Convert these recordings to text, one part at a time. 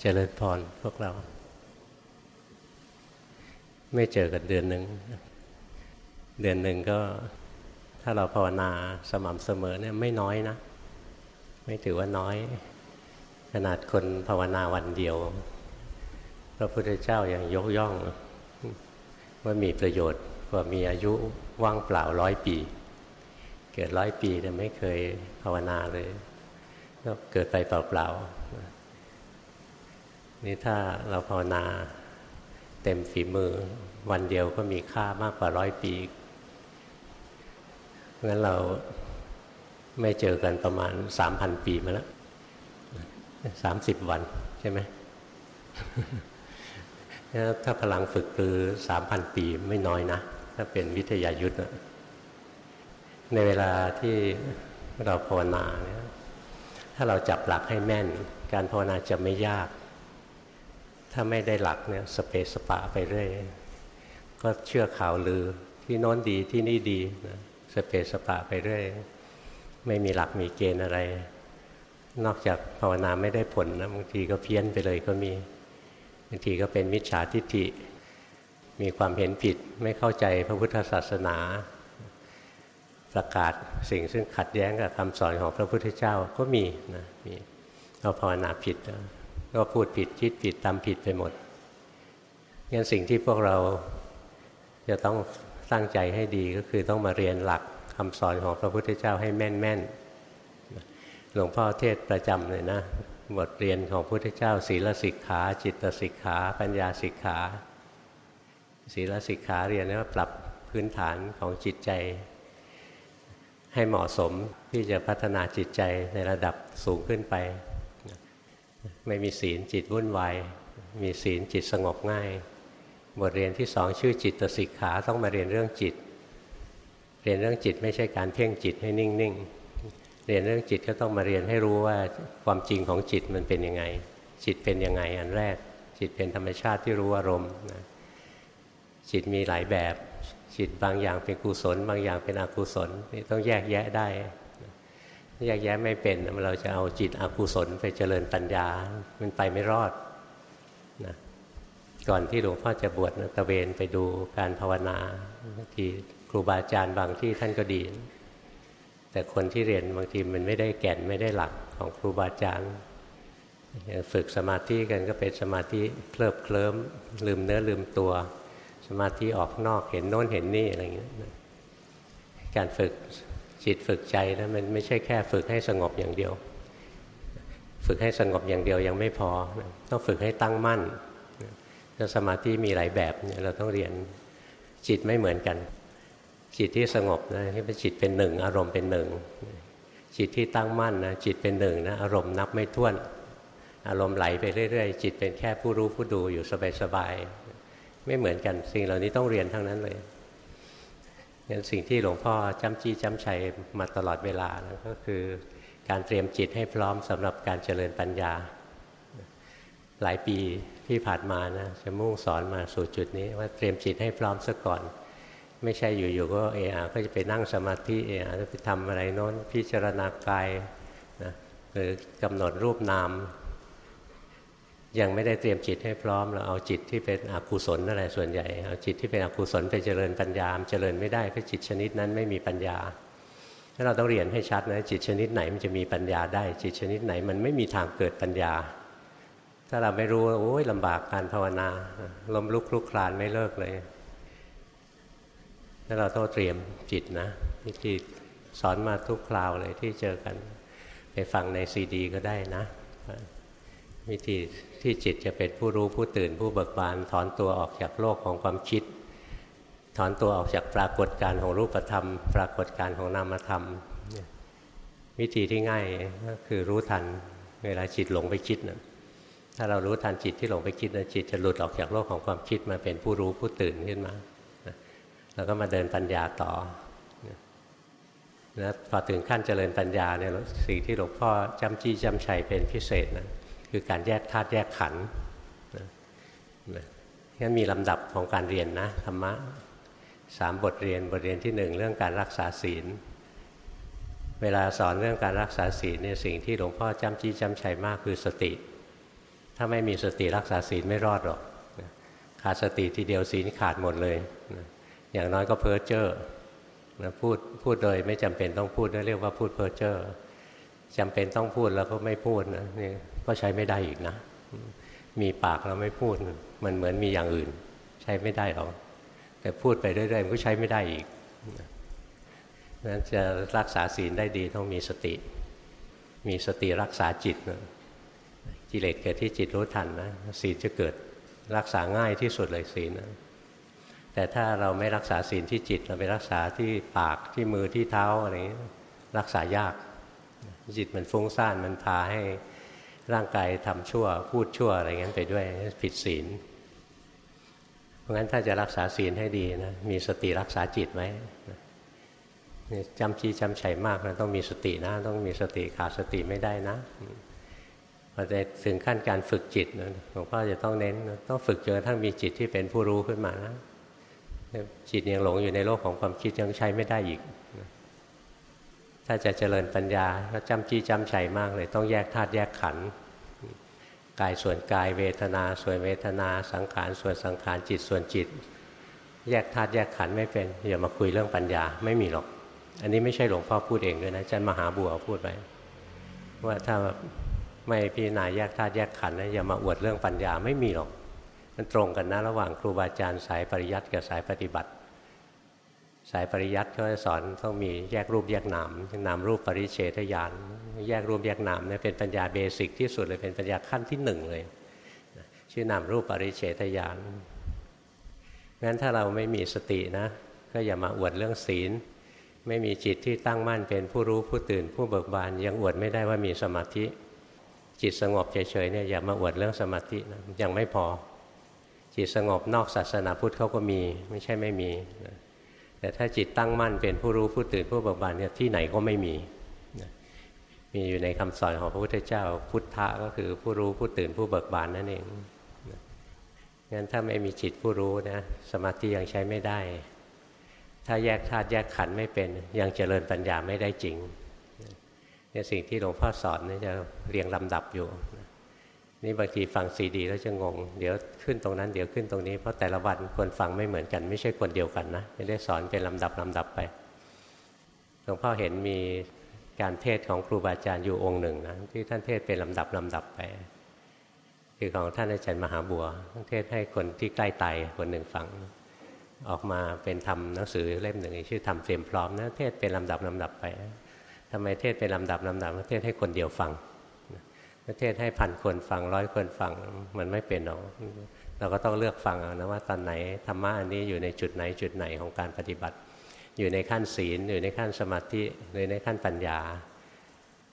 เจริญพรพวกเรา ไม่เจอกันเดือนหนึ่ง เดือนหนึ่งก็ถ้าเราภาวนาสม่ำเสมอเนี่ยไม่น้อยนะ ไม่ถือว่าน้อย ขนาดคนภาวนาวันเดียว พระพุทธเจ้ายัางยกย่อง ว่ามีประโยชน์กว่ามีอายุว่างเปล่าร้อยปี เกิดร้อยปีแต่ไม่เคยภาวนาเลย ก็เกิดไปเปล่าๆ นี่ถ้าเราภาวนาเต็มฝีมือ วันเดียวก็มีค่ามากกว่าร้อยปีงั้นเราไม่เจอกันประมาณสามพันปีมาแล้วสามสิบวันใช่ไหมถ้าพลังฝึกคือสามพันปีไม่น้อยนะ ถ้าเป็นวิทยายุทธ์ในเวลาที่เราภาวนาเนี่ยถ้าเราจับหลักให้แม่น การภาวนาจะไม่ยาก ถ้าไม่ได้หลักเนี่ยสเปสปะไปเรื่อยก็เชื่อข่าวลือที่โน้นดีที่นี่ดีนะสเปสปะไปเรื่อยไม่มีหลักมีเกณฑ์อะไร นอกจากภาวนาไม่ได้ผลนะบางทีก็เพี้ยนไปเลยก็มีบางทีก็เป็นมิจฉาทิฏฐิ มีความเห็นผิดไม่เข้าใจพระพุทธศาสนา ประกาศสิ่งซึ่งขัดแย้งกับคำสอนของพระพุทธเจ้าก็มีนะมีเราภาวนาผิด ก็พูดผิดคิดผิดทำผิดไปหมดงั้นสิ่งที่พวกเราจะต้องตั้งใจให้ดีก็คือต้องมาเรียนหลักคำสอนของพระพุทธเจ้าให้แม่นแม่นหลวงพ่อเทศประจำเลยนะบทเรียนของพระพุทธเจ้า ศีลสิกขา จิตสิกขา ปัญญาสิกขา ศีลสิกขาเรียนว่าปรับพื้นฐานของจิตใจ ให้เหมาะสมที่จะพัฒนาจิตใจในระดับสูงขึ้นไป ไม่มีศีลจิตวุ่นวายมีศีลจิตสงบง่าย บทเรียนที่สองชื่อจิตตสิกขาต้องมาเรียนเรื่องจิต เรียนเรื่องจิตไม่ใช่การเพ่งจิตให้นิ่งๆ เรียนเรื่องจิตก็ต้องมาเรียนให้รู้ว่าความจริงของจิตมันเป็นยังไง จิตเป็นยังไงอันแรก จิตเป็นธรรมชาติที่รู้อารมณ์นะจิตมีหลายแบบ จิตบางอย่างเป็นกุศล บางอย่างเป็นอกุศลนี่ต้องแยกแยะได้ แยกแยะไม่เป็นเราจะเอาจิตอกุศลไปเจริญปัญญา มันไปไม่รอดนะก่อนที่หลวงพ่อจะบวชตะเวนไปดูการภาวนาที่ครูบาอาจารย์บางที่ท่านก็ดี แต่คนที่เรียนบางทีมันไม่ได้แก่นไม่ได้หลักของครูบาอาจารย์ฝึกสมาธิกันก็เป็นสมาธิเคลิบเคลิ้มลืมเนื้อลืมตัว สมาธิออกนอกเห็นโน้นเห็นนี่อะไรอย่างเงี้ยการฝึก จิตฝึกใจนะมันไม่ใช่แค่ฝึกให้สงบอย่างเดียว ฝึกให้สงบอย่างเดียวยังไม่พอ ต้องฝึกให้ตั้งมั่นสมาธิมีหลายแบบเนี่ยเราต้องเรียนจิตไม่เหมือนกัน จิตที่สงบนะที่เป็นจิตเป็นหนึ่ง อารมณ์เป็นหนึ่งจิตที่ตั้งมั่นนะจิตเป็นหนึ่งนะอารมณ์นับไม่ถ้วน อารมณ์ไหลไปเรื่อยๆ จิตเป็นแค่ผู้รู้ผู้ดูอยู่สบายๆไม่เหมือนกันสิ่งเหล่านี้ต้องเรียนทั้งนั้นเลย งั้นสิ่งที่หลวงพ่อจำจี้จำชัยมาตลอดเวลานะก็คือการเตรียมจิตให้พร้อมสำหรับการเจริญปัญญา หลายปีที่ผ่านมานะจะมุ่งสอนมาสู่จุดนี้ว่าเตรียมจิตให้พร้อมซะก่อน ไม่ใช่อยู่ๆก็เออาก็จะไปนั่งสมาธิเออาจะไปทำอะไรโน้นพิจารณากายนะหรือกำหนดรูปนาม ยังไม่ได้เตรียมจิตให้พร้อมเราเอาจิตที่เป็นอกุศลอะไรส่วนใหญ่เอาจิตที่เป็นอกุศลไปเจริญปัญญาเจริญไม่ได้เพราะจิตชนิดนั้นไม่มีปัญญาถ้าเราต้องเรียนให้ชัดนะจิตชนิดไหนมันจะมีปัญญาได้ จิตชนิดไหนมันไม่มีทางเกิดปัญญา ถ้าเราไม่รู้โอ้ยลำบากการภาวนาล้มลุกคลุกคลานไม่เลิกเลยถ้าเราต้องเตรียมจิตนะวิธีสอนมาทุกคราวเลยที่เจอกัน ไปฟังในซีดี ก็ได้นะ วิธี ที่จิตจะเป็นผู้รู้ผู้ตื่นผู้เบิกบาน ถอนตัวออกจากโลกของความคิด ถอนตัวออกจากปรากฏการของรูปธรรม ปรากฏการของนามธรรม วิธีที่ง่ายก็คือรู้ทันเวลาจิตหลงไปคิดนะถ้าเรารู้ทันจิตที่หลงไปคิดนะจิตจะหลุดออกจากโลกของความคิดมาเป็นผู้รู้ผู้ตื่นขึ้นมาแล้วก็มาเดินปัญญาต่อนะพอถึงขั้นเจริญปัญญาเนี่ยสิ่งที่หลวงพ่อจำจี้จำชัยเป็นพิเศษนะ คือการแยกธาตุแยกขันธ์งั้นมีลำดับของการเรียนนะธรรมะสามบทเรียนบทเรียนที่หนึ่งเรื่องการรักษาศีล เวลาสอนเรื่องการรักษาศีลเนี่ยสิ่งที่หลวงพ่อจำจี้จำชัยมากคือสติ ถ้าไม่มีสติรักษาศีลไม่รอดหรอกขาดสติทีเดียวศีลขาดหมดเลย อย่างน้อยก็เพ้อเจ้อนะพูดพูดโดยไม่จำเป็นต้องพูดเรียกว่าพูดเพ้อเจ้อ จำเป็นต้องพูดแล้วก็ไม่พูดนะนี่ก็ใช้ไม่ได้อีกนะ มีปากแล้วไม่พูด มันเหมือนมีอย่างอื่น ใช้ไม่ได้หรอกแต่พูดไปเรื่อยๆมันก็ใช้ไม่ได้อีกนั้นจะรักษาศีลได้ดีต้องมีสติ มีสติรักษาจิตนะกิเลสเกิดที่จิตรู้ทันนะศีลจะเกิดรักษาง่ายที่สุดเลยศีลนะแต่ถ้าเราไม่รักษาศีลที่จิต เราไปรักษาที่ปากที่มือที่เท้าอะไรนี้รักษายาก จิตมันฟุ้งซ่านมันพาให้ร่างกายทำชั่ว พูดชั่วอะไรเงี้ยไปด้วยผิดศีล เพราะงั้นถ้าจะรักษาศีลให้ดีนะมีสติรักษาจิตไว้จำจี้จำชัยมากนะต้องมีสตินะต้องมีสติขาดสติไม่ได้นะพอจะถึงขั้นการฝึกจิตหลวงพ่อจะต้องเน้นต้องฝึกจนกระทั่งมีจิตที่เป็นผู้รู้ขึ้นมานะจิตยังหลงอยู่ในโลกของความคิดยังใช้ไม่ได้อีก ถ้าจะเจริญปัญญาก็จำจี้จำชัยมากเลย ต้องแยกธาตุแยกขันธ์กายส่วนกายเวทนา ส่วนเวทนา สังขารส่วนสังขารจิตส่วนจิต แยกธาตุแยกขันธ์ไม่เป็นอย่ามาคุยเรื่องปัญญาไม่มีหรอก อันนี้ไม่ใช่หลวงพ่อพูดเองด้วยนะอาจารย์มหาบัวพูดไปว่าถ้าไม่พิจารณาแยกธาตุแยกขันธ์นะอย่ามาอวดเรื่องปัญญาไม่มีหรอก มันตรงกันนะระหว่างครูบาอาจารย์สายปริยัติกับสายปฏิบัติ สายปริยัติเขาสอนต้องมีแยกรูปแยกนามนามรูปปริเฉทญาณแยกรูปแยกนามเนี่ยเป็นปัญญาเบสิกที่สุดเลยเป็นปัญญาขั้นที่หนึ่งเลย ชื่อนามรูปปริเฉทญาณงั้นถ้าเราไม่มีสตินะ ก็อย่ามาอวดเรื่องศีล ไม่มีจิตที่ตั้งมั่นเป็นผู้รู้ผู้ตื่นผู้เบิกบาน ยังอวดไม่ได้ว่ามีสมาธิ จิตสงบเฉยๆเนี่ยอย่ามาอวดเรื่องสมาธินะยังไม่พอ จิตสงบนอกศาสนาพุทธเขาก็มีไม่ใช่ไม่มี แต่ถ้าจิตตั้งมั่นเป็นผู้รู้ผู้ตื่นผู้เบิกบานเนี่ยที่ไหนก็ไม่มีมีอยู่ในคำสอนของพระพุทธเจ้า พุทธะก็คือผู้รู้ผู้ตื่นผู้เบิกบานนั่นเองงั้นถ้าไม่มีจิตผู้รู้นะสมาธิยังใช้ไม่ได้ ถ้าแยกธาตุแยกขันธ์ไม่เป็นยังเจริญปัญญาไม่ได้จริงเนี่ยสิ่งที่หลวงพ่อสอนนี่จะเรียงลำดับอยู่ นี่บางทีฟังซีดีแล้วจะงง เดี๋ยวขึ้นตรงนั้นเดี๋ยวขึ้นตรงนี้เพราะแต่ละวันคนฟังไม่เหมือนกัน ไม่ใช่คนเดียวกันนะไม่ได้สอนเป็นลำดับลำดับไปหลวงพ่อเห็นมีการเทศของครูบาอาจารย์อยู่องค์หนึ่งนะที่ท่านเทศเป็นลำดับลำดับไป คือของท่านอาจารย์มหาบัวท่านเทศให้คนที่ใกล้ตายคนหนึ่งฟัง ออกมาเป็นทำหนังสือเล่มหนึ่งชื่อทำเตรียมพร้อมนะเทศเป็นลำดับลำดับไปทำไมเทศเป็นลำดับลำดับเทศให้คนเดียวฟัง เทศให้พันคนฟังร้อยคนฟังมันไม่เป็นหรอกเราก็ต้องเลือกฟังเอานะว่าตอนไหนธรรมะอันนี้อยู่ในจุดไหนจุดไหนของการปฏิบัติ อยู่ในขั้นศีลอยู่ในขั้นสมาธิหรือในขั้นปัญญา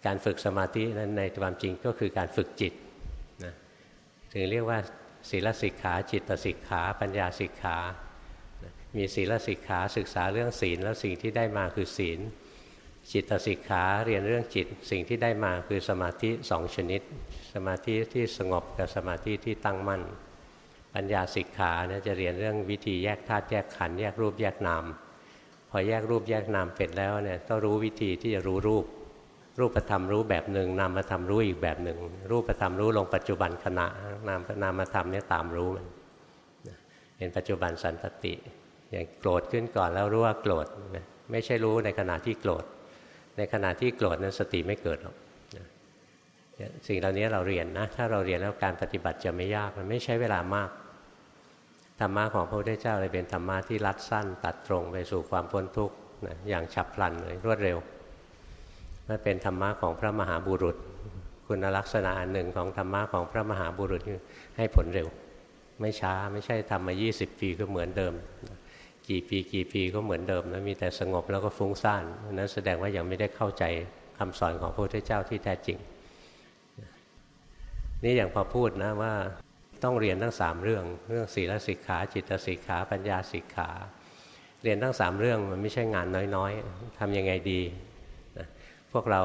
การฝึกสมาธินั้นในความจริงก็คือการฝึกจิตนะถึงเรียกว่าศีลสิกขาจิตสิกขา ปัญญาสิกขา มีศีลสิกขาศึกษาเรื่องศีลแล้วสิ่งที่ได้มาคือศีล จิตสิกขาเรียนเรื่องจิตสิ่งที่ได้มาคือสมาธิสองชนิด สมาธิที่สงบกับสมาธิที่ตั้งมั่น ปัญญาสิกขาเนี่ยจะเรียนเรื่องวิธีแยกธาตุแยกขันธ์แยกรูปแยกนามพอแยกรูปแยกนามเป็ดแล้วเนี่ยก็รู้วิธีที่จะรู้รูป รูปธรรมรู้แบบหนึ่งนามธรรมรู้อีกแบบหนึ่ง รูปธรรมรู้ลงปัจจุบันขณะนามนามธรรมเนี่ยตามรู้มันเป็นปัจจุบันสันตติอย่างโกรธขึ้นก่อนแล้วรู้ว่าโกรธไม่ใช่รู้ในขณะที่โกรธ ในขณะที่โกรธนั้นสติไม่เกิดหรอกสิ่งเหล่านี้เราเรียนนะ ถ้าเราเรียนแล้วการปฏิบัติจะไม่ยากมันไม่ใช้เวลามากธรรมะของพระพุทธเจ้าเลยเป็นธรรมะที่รัดสั้น ตัดตรงไปสู่ความพ้นทุกข์นะอย่างฉับพลันเลยรวดเร็วมันเป็นธรรมะของพระมหาบุรุษ คุณลักษณะอันหนึ่งของธรรมะของพระมหาบุรุษให้ผลเร็ว ไม่ช้าไม่ใช่ทำมา 20 ปีก็เหมือนเดิม กี่ปีกี่ปีก็เหมือนเดิมนะมีแต่สงบแล้วก็ฟุ้งซ่านนั้นแสดงว่ายังไม่ได้เข้าใจคำสอนของพระพุทธเจ้าที่แท้จริง นี่อย่างพอพูดนะว่าต้องเรียนทั้งสามเรื่อง เรื่องศีลสิกขาจิตสิกขาปัญญาสิกขา เรียนทั้งสามเรื่องมันไม่ใช่งานน้อยๆทำยังไงดีนะพวกเรา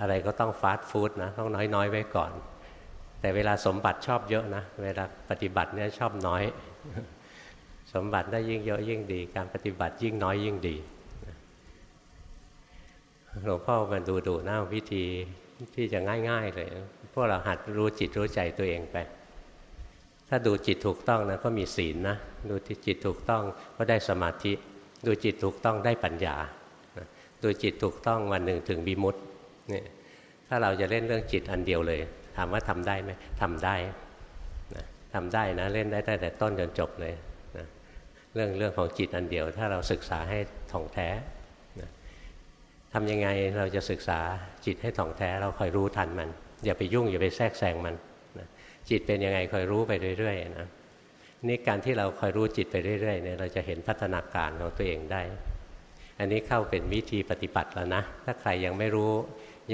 อะไรก็ต้องฟาสต์ฟู้ดนะต้องน้อยๆ ไว้ก่อน แต่เวลาสมบัติชอบเยอะนะ เวลาปฏิบัติเนี่ยชอบน้อย สมบัติได้ยิ่งเยอะยิ่งดี การปฏิบัติยิ่งน้อยยิ่งดีหลวงพ่อมาดูดูหน้าวิธีที่จะง่าย ๆ เลย พวกเราหัดรู้จิตรู้ใจตัวเองไป ถ้าดูจิตถูกต้องนะก็มีศีลนะดูจิตถูกต้องก็ได้สมาธิ ดูจิตถูกต้องได้ปัญญา ดูจิตถูกต้องวันหนึ่งถึงบิมุตเนี่ยถ้าเราจะเล่นเรื่องจิตอันเดียวเลย ถามว่าทำได้ไหมทำได้นะทำได้นะเล่นได้แต่ต้นจนจบเลย เรื่องเรื่องของจิตอันเดียว ถ้าเราศึกษาให้ท่องแท้นะทำยังไงเราจะศึกษาจิตให้ท่องแท้ เราคอยรู้ทันมัน อย่าไปยุ่งอย่าไปแทรกแซงมันนะจิตเป็นยังไงคอยรู้ไปเรื่อยๆนะนี่การที่เราคอยรู้จิตไปเรื่อยๆเนี่ยเราจะเห็นพัฒนาการของตัวเองได้ อันนี้เข้าเป็นวิธีปฏิบัติแล้วนะ ถ้าใครยังไม่รู้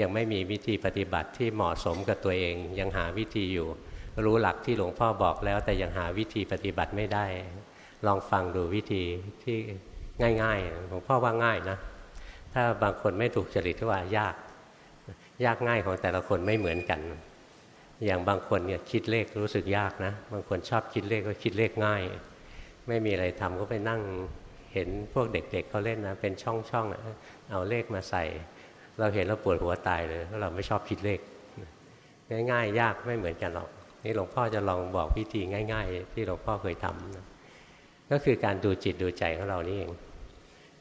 ยังไม่มีวิธีปฏิบัติที่เหมาะสมกับตัวเอง ยังหาวิธีอยู่ รู้หลักที่หลวงพ่อบอกแล้ว แต่ยังหาวิธีปฏิบัติไม่ได้ ลองฟังดูวิธีที่ง่ายๆหลวงพ่อว่าง่ายนะ ถ้าบางคนไม่ถูกจริตว่ายาก ยากง่ายของแต่ละคนไม่เหมือนกัน อย่างบางคนเนี่ยคิดเลขรู้สึกยากนะ บางคนชอบคิดเลขก็คิดเลขง่าย ไม่มีอะไรทำก็ไปนั่งเห็นพวกเด็กๆเเขาเล่นนะ เป็นช่องๆเอาเลขมาใส่ เราเห็นเราปวดหัวตายเลยเพราะเราไม่ชอบคิดเลข ง่ายๆ ยากไม่เหมือนกันหรอกนี่หลวงพ่อจะลองบอกพิธีง่าย ๆ ที่หลวงพ่อเคยทำนะ ก็คือการดูจิตดูใจของเรานี่เอง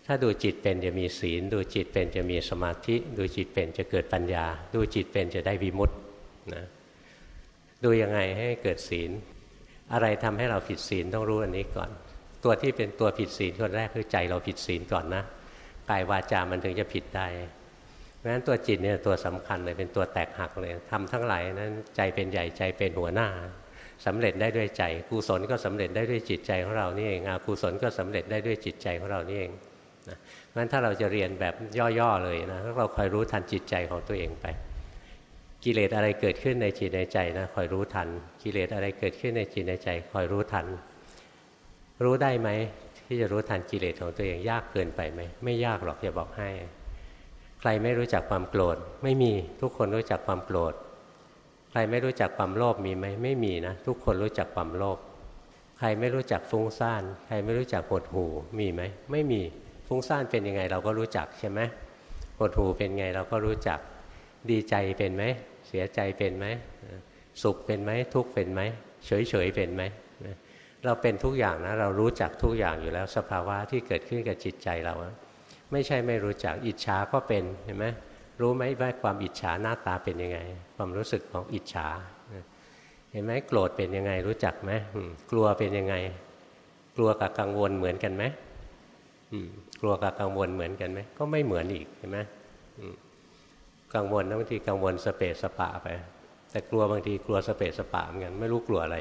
ถ้าดูจิตเป็นจะมีศีล ดูจิตเป็นจะมีสมาธิ ดูจิตเป็นจะเกิดปัญญา ดูจิตเป็นจะได้วิมุตตนะดูยังไงให้เกิดศีล อะไรทำให้เราผิดศีลต้องรู้อันนี้ก่อน ตัวที่เป็นตัวผิดศีลคนแรกคือใจเราผิดศีลก่อนนะกายวาจามันถึงจะผิดได้เพราะฉะนั้นตัวจิตเนี่ยตัวสำคัญเลยเป็นตัวแตกหักเลยทำทั้งหลายนั้นใจเป็นใหญ่ใจเป็นหัวหน้า สำเร็จได้ด้วยใจกุศลก็สำเร็จได้ด้วยจิตใจของเรานี่เองอกุศลก็สำเร็จได้ด้วยจิตใจของเรานี่เองนะเพราะฉะนั้นถ้าเราจะเรียนแบบย่อๆเลยนะเราคอยรู้ทันจิตใจของตัวเองไป กิเลสอะไรเกิดขึ้นในจิตในใจนะคอยรู้ทัน กิเลสอะไรเกิดขึ้นในจิตในใจคอยรู้ทัน รู้ได้ไหมที่จะรู้ทันกิเลสของตัวเองยากเกินไปไหมไม่ยากหรอกจะบอกให้ ใครไม่รู้จักความโกรธไม่มีทุกคนรู้จักความโกรธ ใครไม่รู้จักความโลภมีไหมไม่มีนะ ทุกคนรู้จักความโลภใครไม่รู้จักฟุ้งซ่าน ใครไม่รู้จักหดหูมีไหมไม่มีฟุ้งซ่านเป็นยังไงเราก็รู้จักใช่ไหมหดหูเป็นไงเราก็รู้จักดีใจเป็นไหมเสียใจเป็นไหมสุขเป็นไหมทุกข์เป็นไหมเฉยเฉยเป็นไหมเราเป็นทุกอย่างนะเรารู้จักทุกอย่างอยู่แล้วสภาวะที่เกิดขึ้นกับจิตใจเรา ไม่ใช่ไม่รู้จักอิจฉาก็เป็นเห็นไหม รู้ไหมว่าความอิจฉาหน้าตาเป็นยังไง ความรู้สึกของอิจฉา เห็นไหมโกรธเป็นยังไงรู้จักไหมกลัวเป็นยังไง กลัวกับกังวลเหมือนกันไหมกลัวกับกังวลเหมือนกันไหมก็ไม่เหมือนอีกเห็นไหมกังวลบางทีกังวลสเปสสปะไป แต่กลัวบางทีกลัวสเปสสปะเหมือนกันไม่รู้กลัวอะไร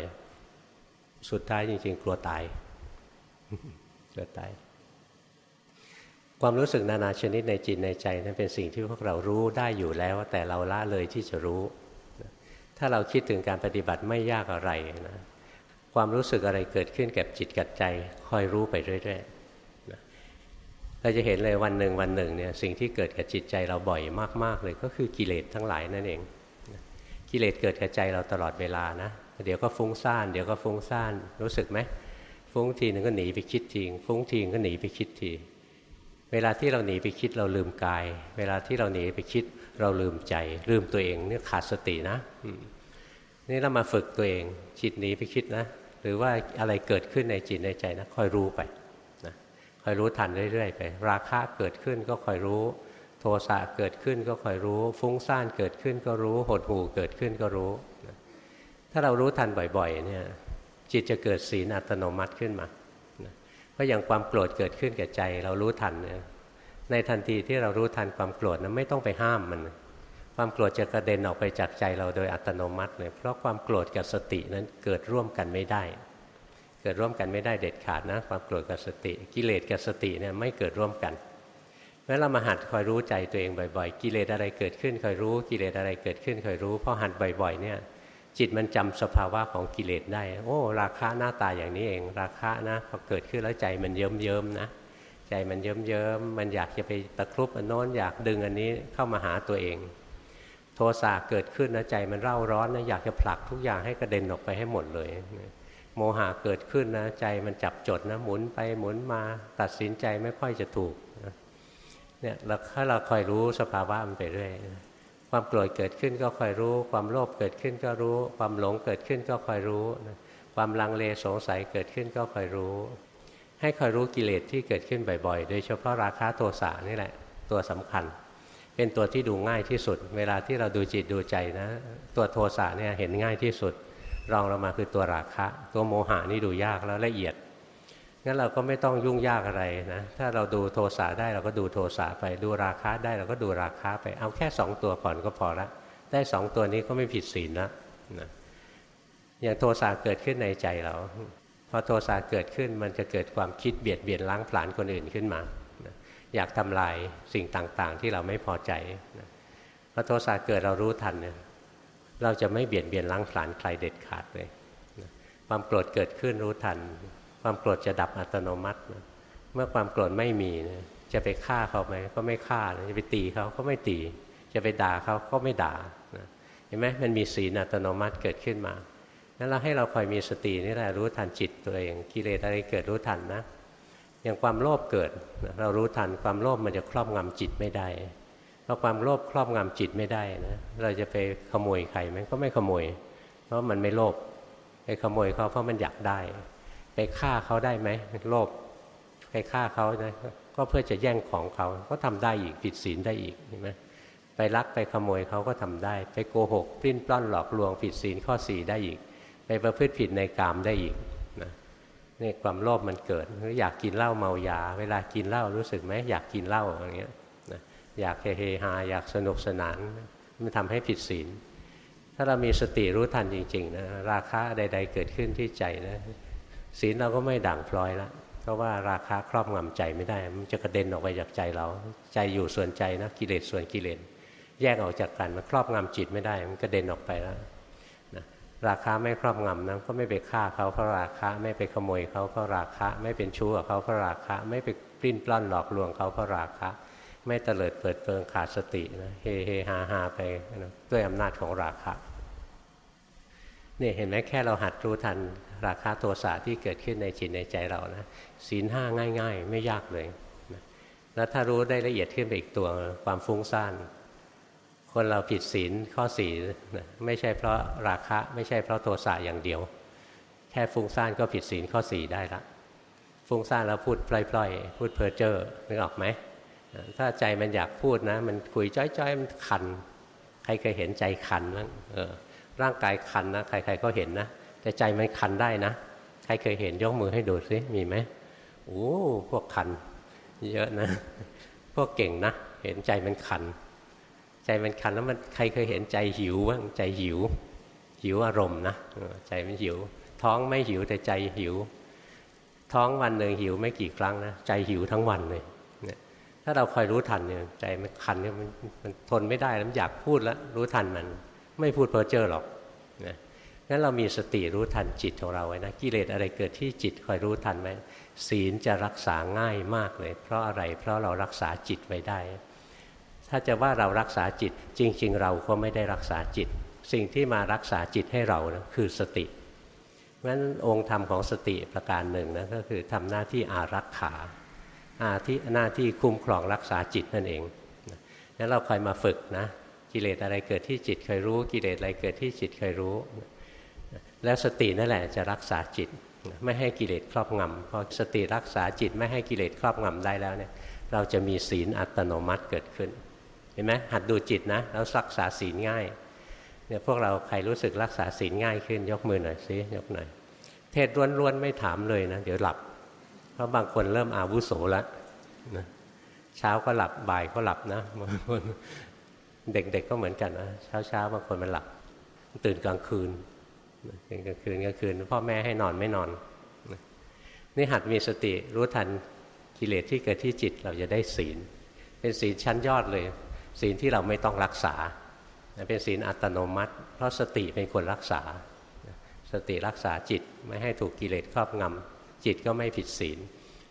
สุดท้ายจริง ๆ กลัวตายกลัวตาย ความรู้สึกนานาชนิดในจิตในใจนั้นเป็นสิ่งที่พวกเรารู้ได้อยู่แล้ว แต่เราละเลยที่จะรู้ ถ้าเราคิดถึงการปฏิบัติไม่ยากอะไรนะความรู้สึกอะไรเกิดขึ้นกับจิตกับใจ คอยรู้ไปเรื่อยๆเราจะเห็นเลยวันหนึ่งวันหนึ่งเนี่ยสิ่งที่เกิดกับจิตใจเราบ่อยมาก ๆ เลยก็คือกิเลสทั้งหลายนั่นเอง กิเลสเกิดกับใจเราตลอดเวลานะเดี๋ยวก็ฟุ้งซ่านเดี๋ยวก็ฟุ้งซ่านรู้สึกไหมฟุ้งทีนึงก็หนีไปคิดทีฟุ้งทีก็หนีไปคิดที เวลาที่เราหนีไปคิดเราลืมกาย เวลาที่เราหนีไปคิดเราลืมใจ ลืมตัวเองเนี่ขาดสตินะนี่เรามาฝึกตัวเองจิตหนีไปคิดนะ หรือว่าอะไรเกิดขึ้นในจิตในใจนะคอยรู้ไปนะคอยรู้ทันเรื่อยๆไป ราคะเกิดขึ้นก็คอยรู้ โทสะเกิดขึ้นก็คอยรู้ ฟุ้งซ่านเกิดขึ้นก็รู้หดหู่เกิดขึ้นก็รู้นะถ้าเรารู้ทันบ่อยๆเนี่ยจิตจะเกิดศีลอัตโนมัติขึ้นมา ราะอย่างความโกรธเกิดขึ้นแก่ใจ เรารู้ทันเนี่ยในทันทีที่เรารู้ทันความโกรธนั้นไม่ต้องไปห้ามมัน ความโกรธจะกระเด็นออกไปจากใจเราโดยอัตโนมัติเลยเพราะความโกรธกับสตินั้นเกิดร่วมกันไม่ได้ เกิดร่วมกันไม่ได้เด็ดขาดนะ ความโกรธกับสติ กิเลสกับสติเนี่ยไม่เกิดร่วมกันเมื่อเรามาหัดคอยรู้ใจตัวเองบ่อย ๆ กิเลสอะไรเกิดขึ้นคอยรู้กิเลสอะไรเกิดขึ้นคอยรู้พอหัดบ่อย ๆ เนี่ย จิตมันจำสภาวะของกิเลสได้ โอ้ ราคะหน้าตาอย่างนี้เอง ราคะนะพอเกิดขึ้นแล้วใจมันเยิ้มเยิ้มนะ ใจมันเยิ้มเยิ้มมันอยากจะไปตะครุบอันโน้นอยากดึงอันนี้เข้ามาหาตัวเอง โทสะเกิดขึ้นนะใจมันเร่าร้อนนะอยากจะผลักทุกอย่างให้กระเด็นออกไปให้หมดเลย โมหะเกิดขึ้นนะใจมันจับจดนะหมุนไปหมุนมาตัดสินใจไม่ค่อยจะถูกเนี่ยเราถ้าเราคอยรู้สภาวะมันไปเรื่อย ความโกรธเกิดขึ้นก็คอยรู้ ความโลภเกิดขึ้นก็รู้ ความหลงเกิดขึ้นก็คอยรู้ความลังเลสงสัยเกิดขึ้นก็คอยรู้ ให้คอยรู้กิเลสที่เกิดขึ้นบ่อยๆ โดยเฉพาะราคะโทสะนี่แหละ ตัวสำคัญ เป็นตัวที่ดูง่ายที่สุด เวลาที่เราดูจิตดูใจนะ ตัวโทสะเนี่ยเห็นง่ายที่สุด รองลงมาคือตัวราคะ ตัวโมหะนี่ดูยากแล้วละเอียด งั้นเราก็ไม่ต้องยุ่งยากอะไรนะ ถ้าเราดูโทสะได้เราก็ดูโทสะไป ดูราคะได้เราก็ดูราคะไป เอาแค่สองตัวก่อนก็พอละ ได้สองตัวนี้ก็ไม่ผิดศีลแล้วนะ อย่างโทสะเกิดขึ้นในใจเรา พอโทสะเกิดขึ้นมันจะเกิดความคิดเบียดเบียนล้างผลาญคนอื่นขึ้นมา อยากทำลายสิ่งต่างๆ ที่เราไม่พอใจพอโทสะเกิดเรารู้ทันเนี่ยเราจะไม่เบียดเบียนล้างผลาญใครเด็ดขาดเลย ความโกรธเกิดขึ้นรู้ทัน ความโกรธจะดับอัตโนมัตินะเมื่อความโกรธไม่มีนะจะไปฆ่าเขาไหมก็ไม่ฆ่านะจะไปตีเขาก็ไม่ตี จะไปด่าเขาก็ไม่ด่านะเห็นไหมมันมีศีลอัตโนมัติเกิดขึ้นมานั้นเราให้เราคอยมีสตินี่แหละรู้ทันจิตตัวเองกิเลสอะไรเกิดรู้ทันนะอย่างความโลภเกิดเรารู้ทันความโลภมันจะครอบงำจิตไม่ได้เพราะความโลภครอบงำจิตไม่ได้นะเราจะไปขโมยใครไหมก็ไม่ขโมย เพราะมันไม่โลภไปขโมยเขาเพราะมันอยากได้ ฆ่าเขาได้ไหมโลภไปฆ่าเขานะก็เพื่อจะแย่งของเขา ก็ทำได้อีกผิดศีลได้อีกเห็นไหมไปลักไปขโมยเขาก็ทำได้ ไปโกหกปลิ้นปล้อนหลอกลวงผิดศีลข้อสี่ได้อีก ไปประพฤติผิดในกามได้อีกนะนี่ความโลภมันเกิดอยากกินเหล้าเมายา เวลากินเหล้ารู้สึกไหมอยากกินเหล้าอย่างเงี้ยนะอยากเฮฮาอยากสนุกสนานมันทำให้ผิดศีล ถ้าเรามีสติรู้ทันจริงๆนะราคะใด ๆ เกิดขึ้นที่ใจนะ ศีลเราก็ไม่ด่างพลอยละเพราะว่าราคาครอบงำใจไม่ได้ มันจะกระเด็นออกไปจากใจเรา ใจอยู่ส่วนใจนะกิเลสส่วนกิเลสแยกออกจากกันมันครอบงำจิตไม่ได้ มันกระเด็นออกไปแล้วนะราคาไม่ครอบงำนะก็ไม่ไปฆ่าเขาเพราะราคาไม่ไปขโมยเขาเพราะราคาไม่เป็นชู้กับเขาเพราะราคาไม่ไปปลิ้นปล้อนหลอกลวงเขาเพราะราคาไม่เตลิดเปิดเปิงขาดสตินะเฮเฮฮาฮาไปนะด้วยอำนาจของราคะนี่เห็นไหมแค่เราหัดรู้ทัน ราคาโทสะที่เกิดขึ้นในจิตในใจเรานะศีลห้าง่าย ๆ ไม่ยากเลยนะแล้วถ้ารู้ได้ละเอียดขึ้นไปอีกตัวความฟุ้งซ่านคนเราผิดศีลข้อสี่นะไม่ใช่เพราะราคะไม่ใช่เพราะโทสะอย่างเดียว แค่ฟุ้งซ่านก็ผิดศีลข้อสี่ได้ละฟุ้งซ่านแล้วพูดปล่อยๆ พูดเพ้อเจ้อนึกออกไหมถ้าใจมันอยากพูดนะ มันคุยจ้อยๆมันคัน ใครเคยเห็นใจคันบ้างเออร่างกายคันนะใครๆก็เห็นนะ แต่ใจมันคันได้นะ ใครเคยเห็นยกมือให้ดูซิมีไหมโอ้พวกคัน เยอะนะ พวกเก่งนะ เห็นใจมันคัน ใจมันคันแล้วมันใครเคยเห็นใจหิวบ้างใจหิว หิวอารมณ์นะใจมันหิว ท้องไม่หิวแต่ใจหิว ท้องวันหนึ่งหิวไม่กี่ครั้งนะใจหิวทั้งวันเลยถ้าเราคอยรู้ทันเนี่ยใจมันคันเนี่ยมันมันทนไม่ได้แล้วอยากพูดแล้วรู้ทันมัน ไม่พูดเพ้อเจ้อหรอกนะ งั้นเรามีสติรู้ทันจิตของเราไว้นะกิเลสอะไรเกิดที่จิตคอยรู้ทันไว้ศีลจะรักษาง่ายมากเลย เพราะอะไรเพราะเรารักษาจิตไว้ได้ ถ้าจะว่าเรารักษาจิตจริง ๆ เราก็ไม่ได้รักษาจิต สิ่งที่มารักษาจิตให้เรานะคือสติงั้นองค์ธรรมของสติประการหนึ่งนะก็คือทำหน้าที่อารักขาอาที่หน้าที่คุ้มครองรักษาจิตนั่นเองงั้นเราคอยมาฝึกนะกิเลสอะไรเกิดที่จิตเคยรู้ กิเลสอะไรเกิดที่จิตเคยรู้ แล้วสตินั่นแหละจะรักษาจิต ไม่ให้กิเลสครอบงำพอสติรักษาจิตไม่ให้กิเลสครอบงำได้แล้วเนี่ยเราจะมีศีลอัตโนมัติเกิดขึ้น เห็นไหมหัดดูจิตนะแล้วรักษาศีลง่ายเนี่ยพวกเราใครรู้สึกรักษาศีลง่ายขึ้น ยกมือหน่อยซิยกหน่อย เทศล้วนๆไม่ถามเลยนะเดี๋ยวหลับ เพราะบางคนเริ่มอาวุโสแล้วนะเช้าก็หลับบ่ายก็หลับนะบางคนเด็กๆก็เหมือนกันนะเช้าๆบางคนมันหลับ ตื่นกลางคืน กลางคืนกลางคืนพ่อแม่ให้นอนไม่นอนนี่หัดมีสติรู้ทันกิเลสที่เกิดที่จิตเราจะได้ศีล เป็นศีลชั้นยอดเลย ศีลที่เราไม่ต้องรักษา เป็นศีลอัตโนมัติ เพราะสติเป็นคนรักษา สติรักษาจิตไม่ให้ถูกกิเลสครอบงำจิตก็ไม่ผิดศีล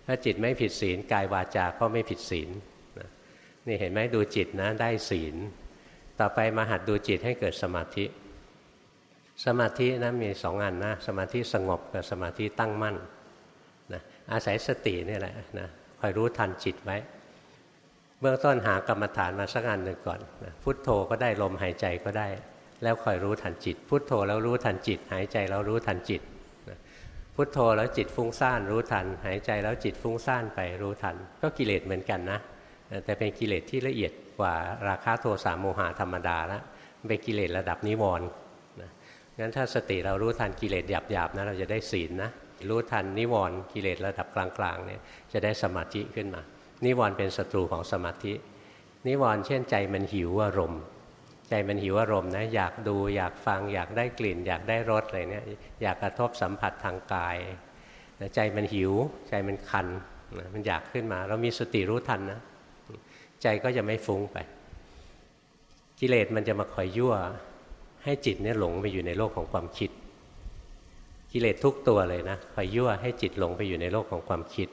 ถ้าจิตไม่ผิดศีลกายวาจา ก็ไม่ผิดศีลนี่เห็นไหมดูจิตนะได้ศีล ต่อไปมาหัดดูจิตให้เกิดสมาธิ สมาธินะมีสองอันนะสมาธิสงบกับสมาธิตั้งมั่นนะอาศัยสตินี่แหละนะคอยรู้ทันจิตไว้ เบื้องต้นหากรรมฐานมาสักอันหนึ่งก่อนนะพุทโธก็ได้ลมหายใจก็ได้ แล้วคอยรู้ทันจิต พุทโธแล้วรู้ทันจิต หายใจแล้วรู้ทันจิตพุทโธแล้วจิตฟุ้งซ่านรู้ทัน หายใจแล้วจิตฟุ้งซ่านไปรู้ทัน ก็กิเลสเหมือนกันนะแต่เป็นกิเลสที่ละเอียดกว่าราคะโทสะโมหะธรรมดาแล้วเป็นกิเลสระดับนิวรณ์ งั้นถ้าสติเรารู้ทันกิเลสหยาบๆนะเราจะได้ศีลนะรู้ทันนิวรณ์กิเลสระดับกลางๆเนี่ยจะได้สมาธิขึ้นมา นิวรณ์เป็นศัตรูของสมาธิ นิวรณ์เช่นใจมันหิวอารมณ์ ใจมันหิวอารมณ์นะอยากดูอยากฟังอยากได้กลิ่น อยากได้รสอะไรเนี่ยอยากกระทบสัมผัสทางกายใจมันหิว ใจมันคันมันอยากขึ้นมา เรามีสติรู้ทันนะ ใจก็จะไม่ฟุ้งไป กิเลสมันจะมาคอยยั่ว ให้จิตเนี่ยหลงไปอยู่ในโลกของความคิด กิเลสทุกตัวเลยนะคอยยั่วให้จิตหลงไปอยู่ในโลกของความคิด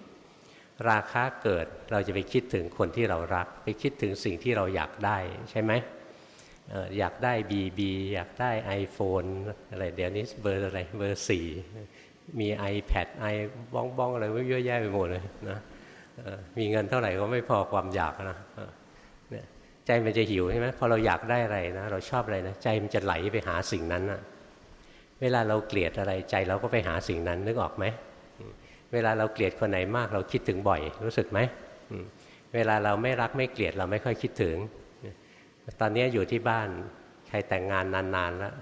ราคะเกิดเราจะไปคิดถึงคนที่เรารัก ไปคิดถึงสิ่งที่เราอยากได้ใช่ไหมอยากได้บีบีอยากได้ iPhone อะไรเดี๋ยวนี้เบอร์อะไรเบอร์สี่มี iPad ไอบ้องบ้องอะไรเยอะแยะไปหมดเลยนะมีเงินเท่าไหร่ก็ไม่พอความอยากนะ ใจมันจะหิวใช่ไหมพอเราอยากได้อะไรนะ เราชอบอะไรนะ ใจมันจะไหลไปหาสิ่งนั้นนะเวลาเราเกลียดอะไรใจเราก็ไปหาสิ่งนั้นนึกออกไหมเวลาเราเกลียดคนไหนมากเราคิดถึงบ่อย รู้สึกไหมเวลาเราไม่รักไม่เกลียดเราไม่ค่อยคิดถึง ตอนนี้อยู่ที่บ้านใครแต่งงานนานๆแล้ว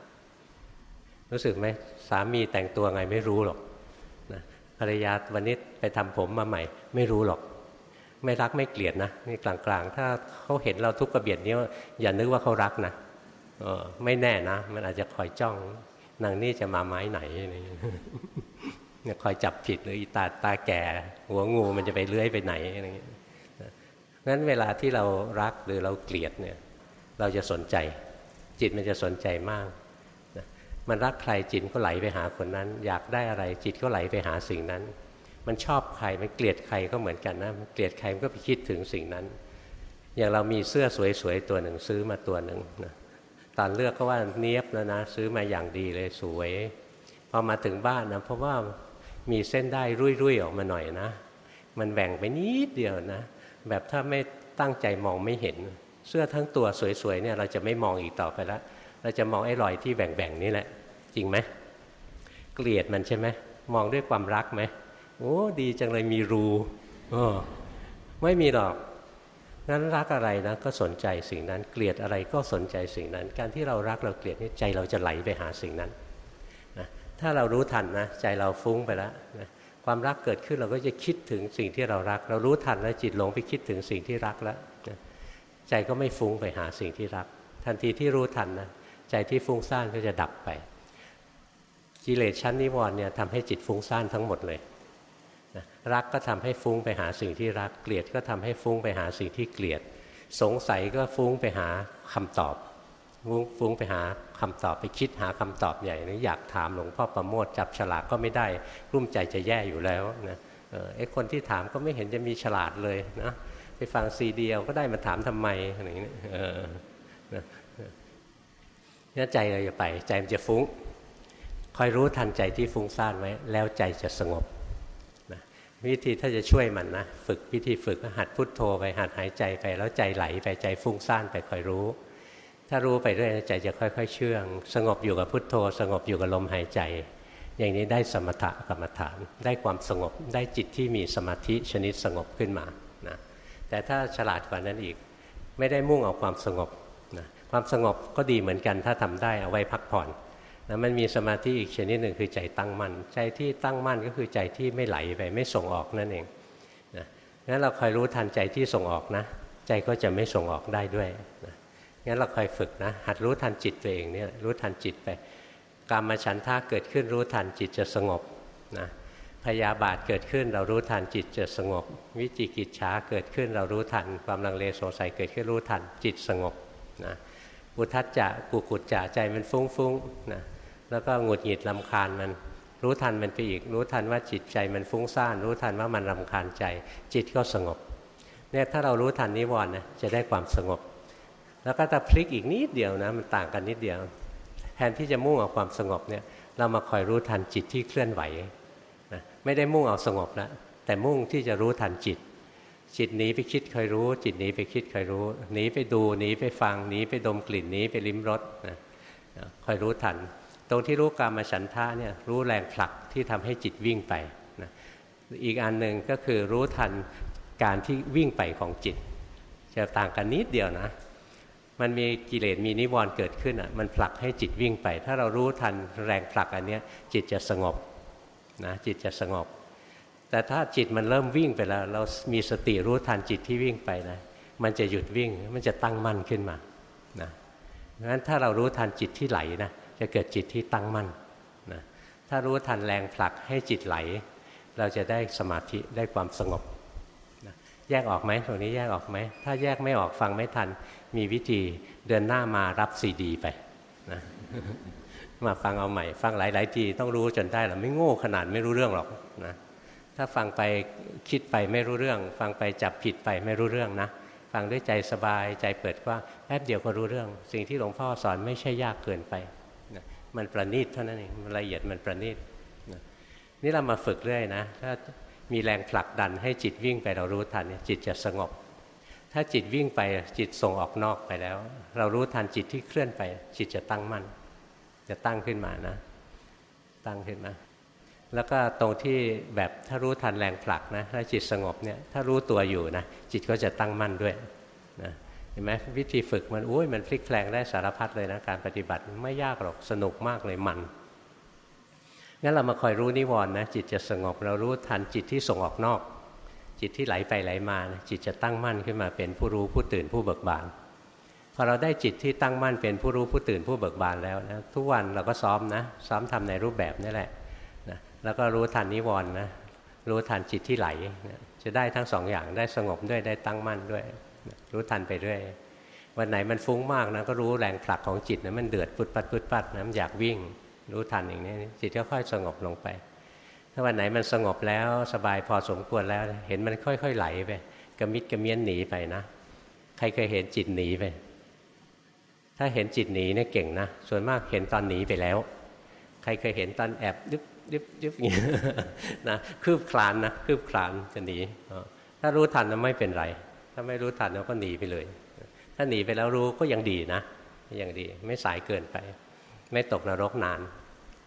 รู้สึกไหมสามีแต่งตัวไงไม่รู้หรอกนะภรรยาวันนี้ไปทำผมมาใหม่ ไม่รู้หรอก ไม่รักไม่เกลียดนะนี่กลางๆ ถ้าเขาเห็นเราทุกข์กระเบียดนี้อย่านึกว่าเขารักนะไม่แน่นะ มันอาจจะคอยจ้องนางนี่จะมาไม้ไหนเนี่ยคอยจับผิดหรือตาตาแก่ หัวงูมันจะไปเลื้อยไปไหนอะไรเงี้ยงั้นเวลาที่เรารักหรือเราเกลียดเนี่ยเราจะสนใจ จิตมันจะสนใจมาก มันรักใครจิตก็ไหลไปหาคนนั้น อยากได้อะไรจิตก็ไหลไปหาสิ่งนั้น มันชอบใครมันเกลียดใครก็เหมือนกันนะมันเกลียดใครมันก็ไปคิดถึงสิ่งนั้น อย่างเรามีเสื้อสวยๆตัวหนึ่งซื้อมาตัวหนึ่งนะตอนเลือกก็ว่าเนี้ยบแล้วนะ ซื้อมาอย่างดีเลยสวยพอมาถึงบ้านนะเพราะว่ามีเส้นได้รุ่ยๆออกมาหน่อยนะ มันแบ่งไปนิดเดียวนะ แบบถ้าไม่ตั้งใจมองไม่เห็น เสื้อทั้งตัวสวยๆเนี่ยเราจะไม่มองอีกต่อไปแล้วเราจะมองไอ้รอยที่แบ่งๆนี่แหละ จริงไหมเกลียดมันใช่ไหมมองด้วยความรักไหม โอ้ดีจังเลยมีรูอไม่มีหรอกงั้นรักอะไรนะก็สนใจสิ่งนั้น เกลียดอะไรก็สนใจสิ่งนั้น การที่เรารักเราเกลียดนี่ใจเราจะไหลไปหาสิ่งนั้นนะถ้าเรารู้ทันนะใจเราฟุ้งไปแล้วนะความรักเกิดขึ้นเราก็จะคิดถึงสิ่งที่เรารัก เรารู้ทันแล้วจิตหลงไปคิดถึงสิ่งที่รักแล้วนะใจก็ไม่ฟุ้งไปหาสิ่งที่รัก ทันทีที่รู้ทันนะใจที่ฟุ้งซ่านก็จะดับไปกิเลสชั้นนิวรณ์เนี่ยทำให้จิตฟุ้งซ่านทั้งหมดเลย นะรักก็ทำให้ฟุ้งไปหาสิ่งที่รักเกลียดก็ทำให้ฟุ้งไปหาสิ่งที่เกลียด สงสัยก็ฟุ้งไปหาคำตอบฟุ้งฟุ้งไปหาคำตอบไปคิดหาคำตอบใหญ่นะอยากถามหลวงพ่อประโมทจับฉลากก็ไม่ได้รุ่มใจจะแย่อยู่แล้วนะไอ้คนที่ถามก็ไม่เห็นจะมีฉลาดเลยนะไปฟังซีเดียวก็ได้มาถามทำไมอะไรอย่างนี้เออนี่ใจเราจะไปใจมันจะฟุ้งคอยรู้ทันใจที่ฟุ้งซ่านไว้แล้วใจจะสงบ วิธีถ้าจะช่วยมันนะฝึกวิธีฝึกหัดพุทโธไปหัดหายใจไป แล้วใจไหลไปใจฟุ้งซ่านไปคอยรู้ ถ้ารู้ไปเรื่อยใจจะค่อย ๆ เชื่อง สงบอยู่กับพุทโธ สงบอยู่กับลมหายใจ อย่างนี้ได้สมถะกรรมฐาน ได้ความสงบได้จิตที่มีสมาธิชนิดสงบขึ้นมาแต่ถ้าฉลาดกว่านั้นอีก ไม่ได้มุ่งเอาความสงบนะความสงบก็ดีเหมือนกันถ้าทำได้เอาไว้พักผ่อน นะมันมีสมาธิอีกชนิดหนึ่งคือใจตั้งมั่นใจที่ตั้งมั่นก็คือใจที่ไม่ไหลไปไม่ส่งออกนั่นเองนะงั้นเราคอยรู้ทันใจที่ส่งออกนะ ใจก็จะไม่ส่งออกได้ด้วยนะงั้นเราคอยฝึกนะ หัดรู้ทันจิตตัวเองเนี่ยรู้ทันจิตไปกรรมฉันทาเกิดขึ้นรู้ทันจิตจะสงบนะพยาบาทเกิดขึ้นเรารู้ทันจิตจะสงบ วิจิกิจฉาเกิดขึ้นเรารู้ทัน ความลังเลสงสัยเกิดขึ้นรู้ทันจิตสงบนะอุทัจจะกุกุจจะใจมันฟุ้งฟุ้งนะ แล้วก็หงุดหงิดลำคาญมัน รู้ทันมันไปอีก รู้ทันว่าจิตใจมันฟุ้งซ่าน รู้ทันว่ามันลำคาญใจ จิตก็สงบเนี่ยถ้าเรารู้ทันนิวรณ์นะจะได้ความสงบ แล้วก็ถ้าพลิกอีกนิดเดียวนะมันต่างกันนิดเดียว แทนที่จะมุ่งเอาความสงบเนี่ยเรามาคอยรู้ทันจิตที่เคลื่อนไหวนะไม่ได้มุ่งเอาสงบแล้วแต่มุ่งที่จะรู้ทันจิต จิตหนีไปคิดคอยรู้ จิตหนีไปคิดคอยรู้หนีไปดูหนีไปฟังหนีไปดมกลิ่นหนีไปลิ้มรสนะคอยรู้ทัน ตรงที่รู้กรรมฉันทะเนี่ยรู้แรงผลักที่ทำให้จิตวิ่งไปนะอีกอันหนึ่งก็คือรู้ทันการที่วิ่งไปของจิต จะต่างกันนิดเดียวนะ มันมีกิเลสมีนิวรณ์เกิดขึ้นอะมันผลักให้จิตวิ่งไป ถ้าเรารู้ทันแรงผลักอันนี้จิตจะสงบนะจิตจะสงบ แต่ถ้าจิตมันเริ่มวิ่งไปแล้ว เรามีสติรู้ทันจิตที่วิ่งไปนะมันจะหยุดวิ่งมันจะตั้งมั่นขึ้นมานะงั้นถ้าเรารู้ทันจิตที่ไหลนะ จะเกิดจิตที่ตั้งมั่นนะถ้ารู้ทันแรงผลักให้จิตไหล เราจะได้สมาธิได้ความสงบนะแยกออกไหมตรงนี้แยกออกไหม ถ้าแยกไม่ออกฟังไม่ทัน มีวิธีเดินหน้ามารับซีดีไปนะมาฟังเอาใหม่ ฟังหลาย ๆ ทีต้องรู้จนได้หรอไม่โง่ขนาดไม่รู้เรื่องหรอกนะถ้าฟังไปคิดไปไม่รู้เรื่อง ฟังไปจับผิดไปไม่รู้เรื่องนะฟังด้วยใจสบายใจเปิดกว้างแป๊บเดียวก็รู้เรื่อง สิ่งที่หลวงพ่อสอนไม่ใช่ยากเกินไป มันประณีตเท่านั้นเองมันละเอียดมันประณีตนี่เรามาฝึกเรื่อยนะ ถ้ามีแรงผลักดันให้จิตวิ่งไปเรารู้ทันจิตจะสงบ ถ้าจิตวิ่งไปจิตส่งออกนอกไปแล้ว เรารู้ทันจิตที่เคลื่อนไป จิตจะตั้งมั่นจะตั้งขึ้นมานะ ตั้งขึ้นมาแล้วก็ตรงที่แบบถ้ารู้ทันแรงผลักนะแล้วจิตสงบเนี่ยถ้ารู้ตัวอยู่นะจิตก็จะตั้งมั่นด้วยนะ เห็นไหมวิธีฝึกมันอุ้ยมันพลิกแปลงได้สารพัดเลยนะการปฏิบัติไม่ยากหรอกสนุกมากเลยมันงั้นเรามาคอยรู้นิวรณ์นะจิตจะสงบเรารู้ทันจิตที่ส่งออกนอก จิตที่ไหลไปไหลมานะจิตจะตั้งมั่นขึ้นมาเป็นผู้รู้ผู้ตื่นผู้เบิกบานพอเราได้จิตที่ตั้งมั่นเป็นผู้รู้ผู้ตื่นผู้เบิกบานแล้วนะทุกวันเราก็ซ้อมนะซ้อมทำในรูปแบบนี่แหละนะแล้วก็รู้ทันนิวรณ์นะรู้ทันจิตที่ไหลนะจะได้ทั้งสองอย่างได้สงบด้วยได้ตั้งมั่นด้วย รู้ทันไปเรื่อยวันไหนมันฟุ้งมากนะก็รู้แรงผลักของจิตนะมันเดือดปุดปัดปุดปัดนะมันอยากวิ่ง รู้ทันอย่างนี้จิตก็ค่อยสงบลงไป ถ้าวันไหนมันสงบแล้วสบายพอสมควรแล้ว เห็นมันค่อย ๆ ไหลไปกระมิดกระเมียนหนีไปนะ ใครเคยเห็นจิตหนีไป ถ้าเห็นจิตหนีเนี่ยเก่งนะ ส่วนมากเห็นตอนหนีไปแล้ว ใครเคยเห็นตอนแอบยึบยึบยึบอย่างนี้นะคืบคลานนะคืบคลานจะหนีถ้ารู้ทันแล้วไม่เป็นไร ถ้าไม่รู้ทันแล้วก็หนีไปเลย ถ้าหนีไปแล้วรู้ก็ยังดีนะยังดี ไม่สายเกินไป ไม่ตกนรกนาน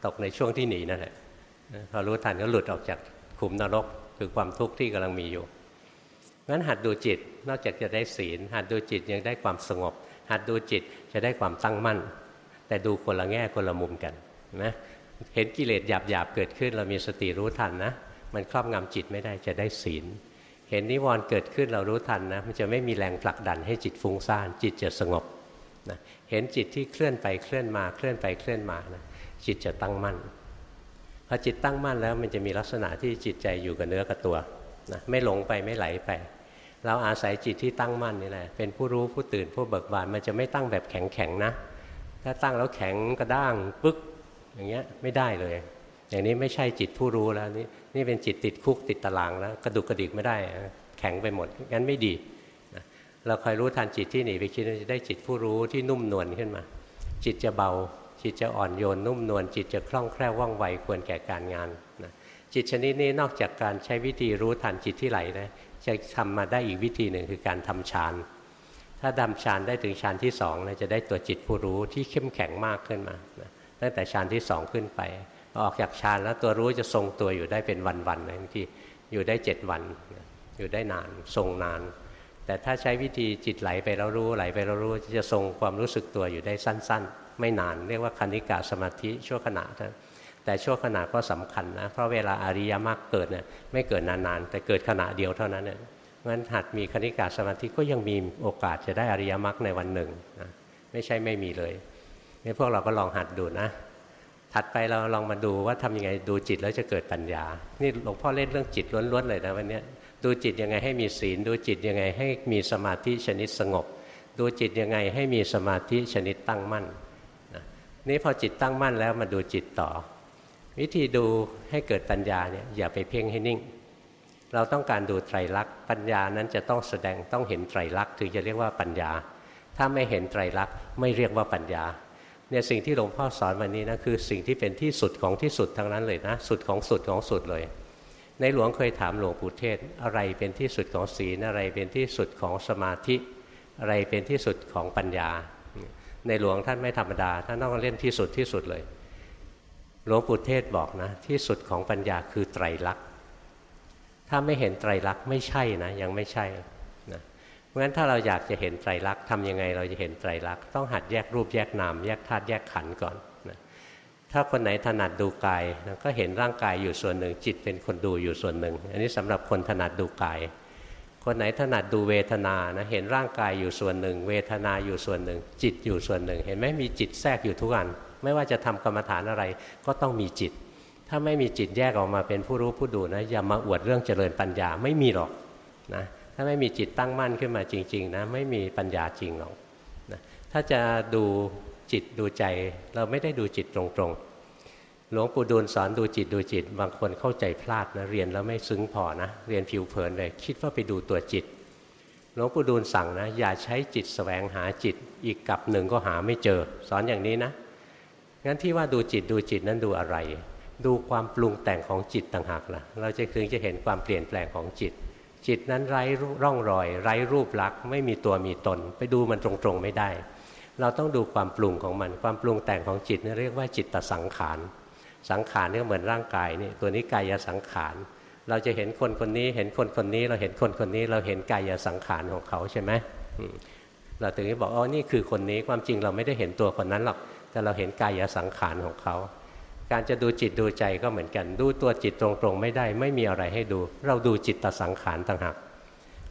ตกในช่วงที่หนีนั่นแหละพอรู้ทันก็หลุดออกจากขุมนรกคือความทุกข์ที่กำลังมีอยู่งั้นหัดดูจิตนอกจากจะได้ศีล หัดดูจิตยังได้ความสงบ หัดดูจิตจะได้ความตั้งมั่น แต่ดูคนละแง่คนละมุมกันนะเห็นกิเลสหยาบหยาบเกิดขึ้น เรามีสติรู้ทันนะ มันครอบงำจิตไม่ได้จะได้ศีล เห็นนิวรณ์เกิดขึ้นเรารู้ทันนะมันจะไม่มีแรงผลักดันให้จิตฟุ้งซ่าน จิตจะสงบนะเห็นจิตที่เคลื่อนไปเคลื่อนมาเคลื่อนไปเคลื่อนมานะจิตจะตั้งมั่นพอจิตตั้งมั่นแล้วมันจะมีลักษณะที่จิตใจอยู่กับเนื้อกับตัวนะไม่หลงไปไม่ไหลไป เราอาศัยจิตที่ตั้งมั่นนี่แหละเป็นผู้รู้ผู้ตื่นผู้เบิกบานมันจะไม่ตั้งแบบแข็งแข็งนะ ถ้าตั้งแล้วแข็งกระด้างปึ๊กอย่างเงี้ยไม่ได้เลย อย่างนี้ไม่ใช่จิตผู้รู้แล้วนี่นี่เป็นจิตติดคุกติดตารางแล้วกระดุกกระดิกไม่ได้ แข็งไปหมดงั้นไม่ดีนะเราคอยรู้ทันจิตที่หนีไปคิดจะได้จิตผู้รู้ที่นุ่มนวลขึ้นมา จิตจะเบา จิตจะอ่อนโยนนุ่มนวลจิตจะคล่องแคล่วว่องไวควรแก่การงานนะจิตชนิดนี้นอกจากการใช้วิธีรู้ทันจิตที่ไหลนะจะทำมาได้อีกวิธีหนึ่งคือการทำฌานถ้าดำฌานได้ถึงฌานที่สองเราจะได้ตัวจิตผู้รู้ที่เข้มแข็งมากขึ้นมาตั้งแต่ฌานที่สองขึ้นไป ออกจากฌานแล้วตัวรู้จะทรงตัวอยู่ได้เป็นวันๆเลยบางทีอยู่ได้เจ็ดวัน อยู่ได้นานทรงนาน แต่ถ้าใช้วิธีจิตไหลไปแล้วรู้ไหลไปแล้วรู้จะทรงความรู้สึกตัวอยู่ได้สั้น ๆ ไม่นาน เรียกว่าคณิกาสมาธิชั่วขณะแต่ชั่วขณะก็สำคัญนะเพราะเวลาอริยมรรคเกิดเนี่ยไม่เกิดนานๆ แต่เกิดขณะเดียวเท่านั้นเนี่ยงั้นหัดมีคณิกาสมาธิก็ยังมีโอกาสจะได้อริยมรรคในวันหนึ่งนะไม่ใช่ไม่มีเลยนี่พวกเราก็ลองหัดดูนะ ถัดไปเราลองมาดูว่าทำยังไงดูจิตแล้วจะเกิดปัญญา นี่หลวงพ่อเล่นเรื่องจิตล้วนๆเลยนะวันนี้ดูจิตยังไงให้มีศีล ดูจิตยังไงให้มีสมาธิชนิดสงบ ดูจิตยังไงให้มีสมาธิชนิดตั้งมั่นนี่พอจิตตั้งมั่นแล้วมาดูจิตต่อ วิธีดูให้เกิดปัญญาเนี่ยอย่าไปเพ่งให้นิ่ง เราต้องการดูไตรลักษณ์ปัญญานั้นจะต้องแสดงต้องเห็นไตรลักษณ์ถึงจะเรียกว่าปัญญา ถ้าไม่เห็นไตรลักษณ์ไม่เรียกว่าปัญญา เนี่ยสิ่งที่หลวงพ่อสอนวันนี้นะคือสิ่งที่เป็นที่สุดของที่สุดทั้งนั้นเลยนะ สุดของสุดของสุดเลย ในหลวงเคยถามหลวงปู่เทศ อะไรเป็นที่สุดของศีลอะไรเป็นที่สุดของสมาธิ อะไรเป็นที่สุดของปัญญา ในหลวงท่านไม่ธรรมดาท่านต้องเล่นที่สุดที่สุดเลย หลวงปู่เทศบอกนะ ที่สุดของปัญญาคือไตรลักษณ์ถ้าไม่เห็นไตรลักษณ์ไม่ใช่นะยังไม่ใช่ เพราะฉะนั้นถ้าเราอยากจะเห็นไตรลักษณ์ทำยังไงเราจะเห็นไตรลักษณ์ต้องหัดแยกรูปแยกนามแยกธาตุแยกขันธ์ก่อนนะถ้าคนไหนถนัดดูกายก็เห็นร่างกายอยู่ส่วนหนึ่ง จิตเป็นคนดูอยู่ส่วนหนึ่ง อันนี้สำหรับคนถนัดดูกาย คนไหนถนัดดูเวทนานะเห็นร่างกายอยู่ส่วนหนึ่ง เวทนาอยู่ส่วนหนึ่ง จิตอยู่ส่วนหนึ่ง เห็นไหมมีจิตแทรกอยู่ทุกอัน ไม่ว่าจะทำกรรมฐานอะไรก็ต้องมีจิต ถ้าไม่มีจิตแยกออกมาเป็นผู้รู้ผู้ดูนะอย่ามาอวดเรื่องเจริญปัญญาไม่มีหรอกนะ ถ้าไม่มีจิตตั้งมั่นขึ้นมาจริง ๆ นะ ไม่มีปัญญาจริงหรอกนะถ้าจะดูจิตดูใจ เราไม่ได้ดูจิตตรงๆ หลวงปู่ดูลสอนดูจิตดูจิต บางคนเข้าใจพลาดนะเรียนแล้วไม่ซึ้งพอนะเรียนผิวเผินเลย คิดว่าไปดูตัวจิต หลวงปู่ดูลสั่งนะ อย่าใช้จิตสแสวงหาจิต อีกกับหนึ่งก็หาไม่เจอ สอนอย่างนี้นะงั้นที่ว่าดูจิตดูจิตนั้นดูอะไร ดูความปรุงแต่งของจิตต่างหากล่ะ เราจะถึงจะเห็นความเปลี่ยนแปลงของจิต จิตนั้นไร้ร่องรอย ไร้รูปลักษณ์ไม่มีตัวมีตน ไปดูมันตรงๆไม่ได้ เราต้องดูความปรุงของมัน ความปรุงแต่งของจิตนี่เรียกว่าจิตตสังขารสังขารนี่เหมือนร่างกายนี่ตัวนี้กายสังขารเราจะเห็นคนคนนี้เห็นคนคนนี้เราเห็นคนคนนี้เราเห็นกายสังขารของเขาใช่ไหมเราถึงจะบอกอ๋อนี่คือคนนี้ความจริงเราไม่ได้เห็นตัวคนนั้นหรอกแต่เราเห็นกายสังขารของเขา การจะดูจิตดูใจก็เหมือนกัน ดูตัวจิตตรงๆไม่ได้ ไม่มีอะไรให้ดู เราดูจิตตสังขารต่างหาก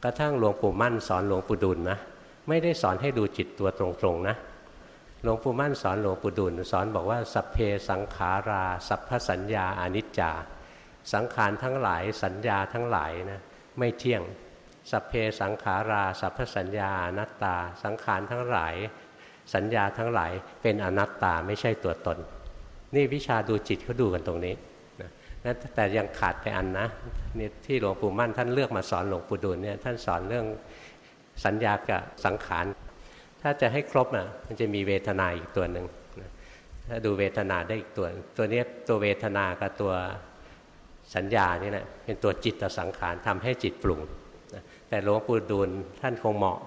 กระทั่งหลวงปู่มั่นสอนหลวงปู่ดุลนะไม่ได้สอนให้ดูจิตตัวตรงๆนะหลวงปู่มั่นสอนหลวงปู่ดุลสอนบอกว่าสัพเพสังขาราสัพพสัญญาอนิจจา สังขารทั้งหลายสัญญาทั้งหลายนะไม่เที่ยง สัพเพสังขาราสัพพสัญญาอนัตตา สังขารทั้งหลาย สัญญาทั้งหลายเป็นอนัตตาไม่ใช่ตัวตน นี่วิชาดูจิตเขาดูกันตรงนี้นะแต่ยังขาดไปอันนะนี่ที่หลวงปู่มั่นท่านเลือกมาสอนหลวงปู่ดูลเนี่ยท่านสอนเรื่องสัญญากับสังขาร ถ้าจะให้ครบนะมันจะมีเวทนาอีกตัวหนึ่งถ้าดูเวทนาได้อีกตัว ตัวนี้ตัวเวทนากับตัวสัญญานี่แหละเป็นตัวจิตตสังขารทำให้จิตปรุงแต่หลวงปู่ดูลท่านคงเหมาะ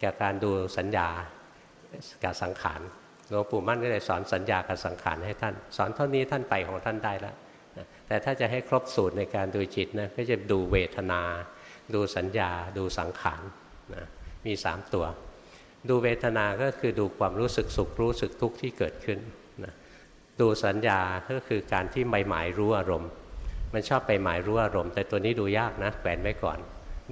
แก่การดูสัญญากับสังขาร หลวงปู่มั่นก็เลยสอนสัญญากับสังขารให้ท่าน สอนเท่านี้ท่านไปของท่านได้แล้วแต่ถ้าจะให้ครบสูตรในการดูจิตนะก็จะดูเวทนา ดูสัญญา ดูสังขารนะมีสามตัว ดูเวทนาก็คือดูความรู้สึกสุขรู้สึกทุกข์ที่เกิดขึ้นนะดูสัญญาก็คือการที่ใบหมายรู้อารมณ์ มันชอบไปหมายรู้อารมณ์ แต่ตัวนี้ดูยากนะแขวนไว้ก่อน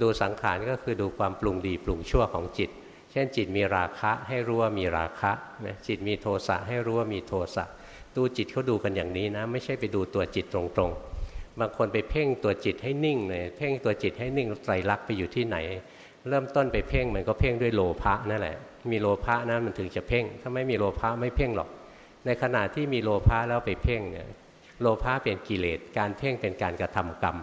ดูสังขารก็คือดูความปรุงดีปรุงชั่วของจิต ช่นจิตมีราคะให้รู้ว่ามีราคะนะจิตมีโทสะให้รู้ว่ามีโทสะดูจิตเขาดูกันอย่างนี้นะ ไม่ใช่ไปดูตัวจิตตรงๆ บางคนไปเพ่งตัวจิตให้นิ่งเลยเพ่งตัวจิตให้นิ่งไตรลักษณ์ไปอยู่ที่ไหน เริ่มต้นไปเพ่งมันก็เพ่งด้วยโลภะนั่นแหละมีโลภะนั้นมันถึงจะเพ่ง ถ้าไม่มีโลภะไม่เพ่งหรอก ในขณะที่มีโลภะแล้วไปเพ่งเนี่ยโลภะเป็นกิเลสการเพ่งเป็นการกระทำกรรม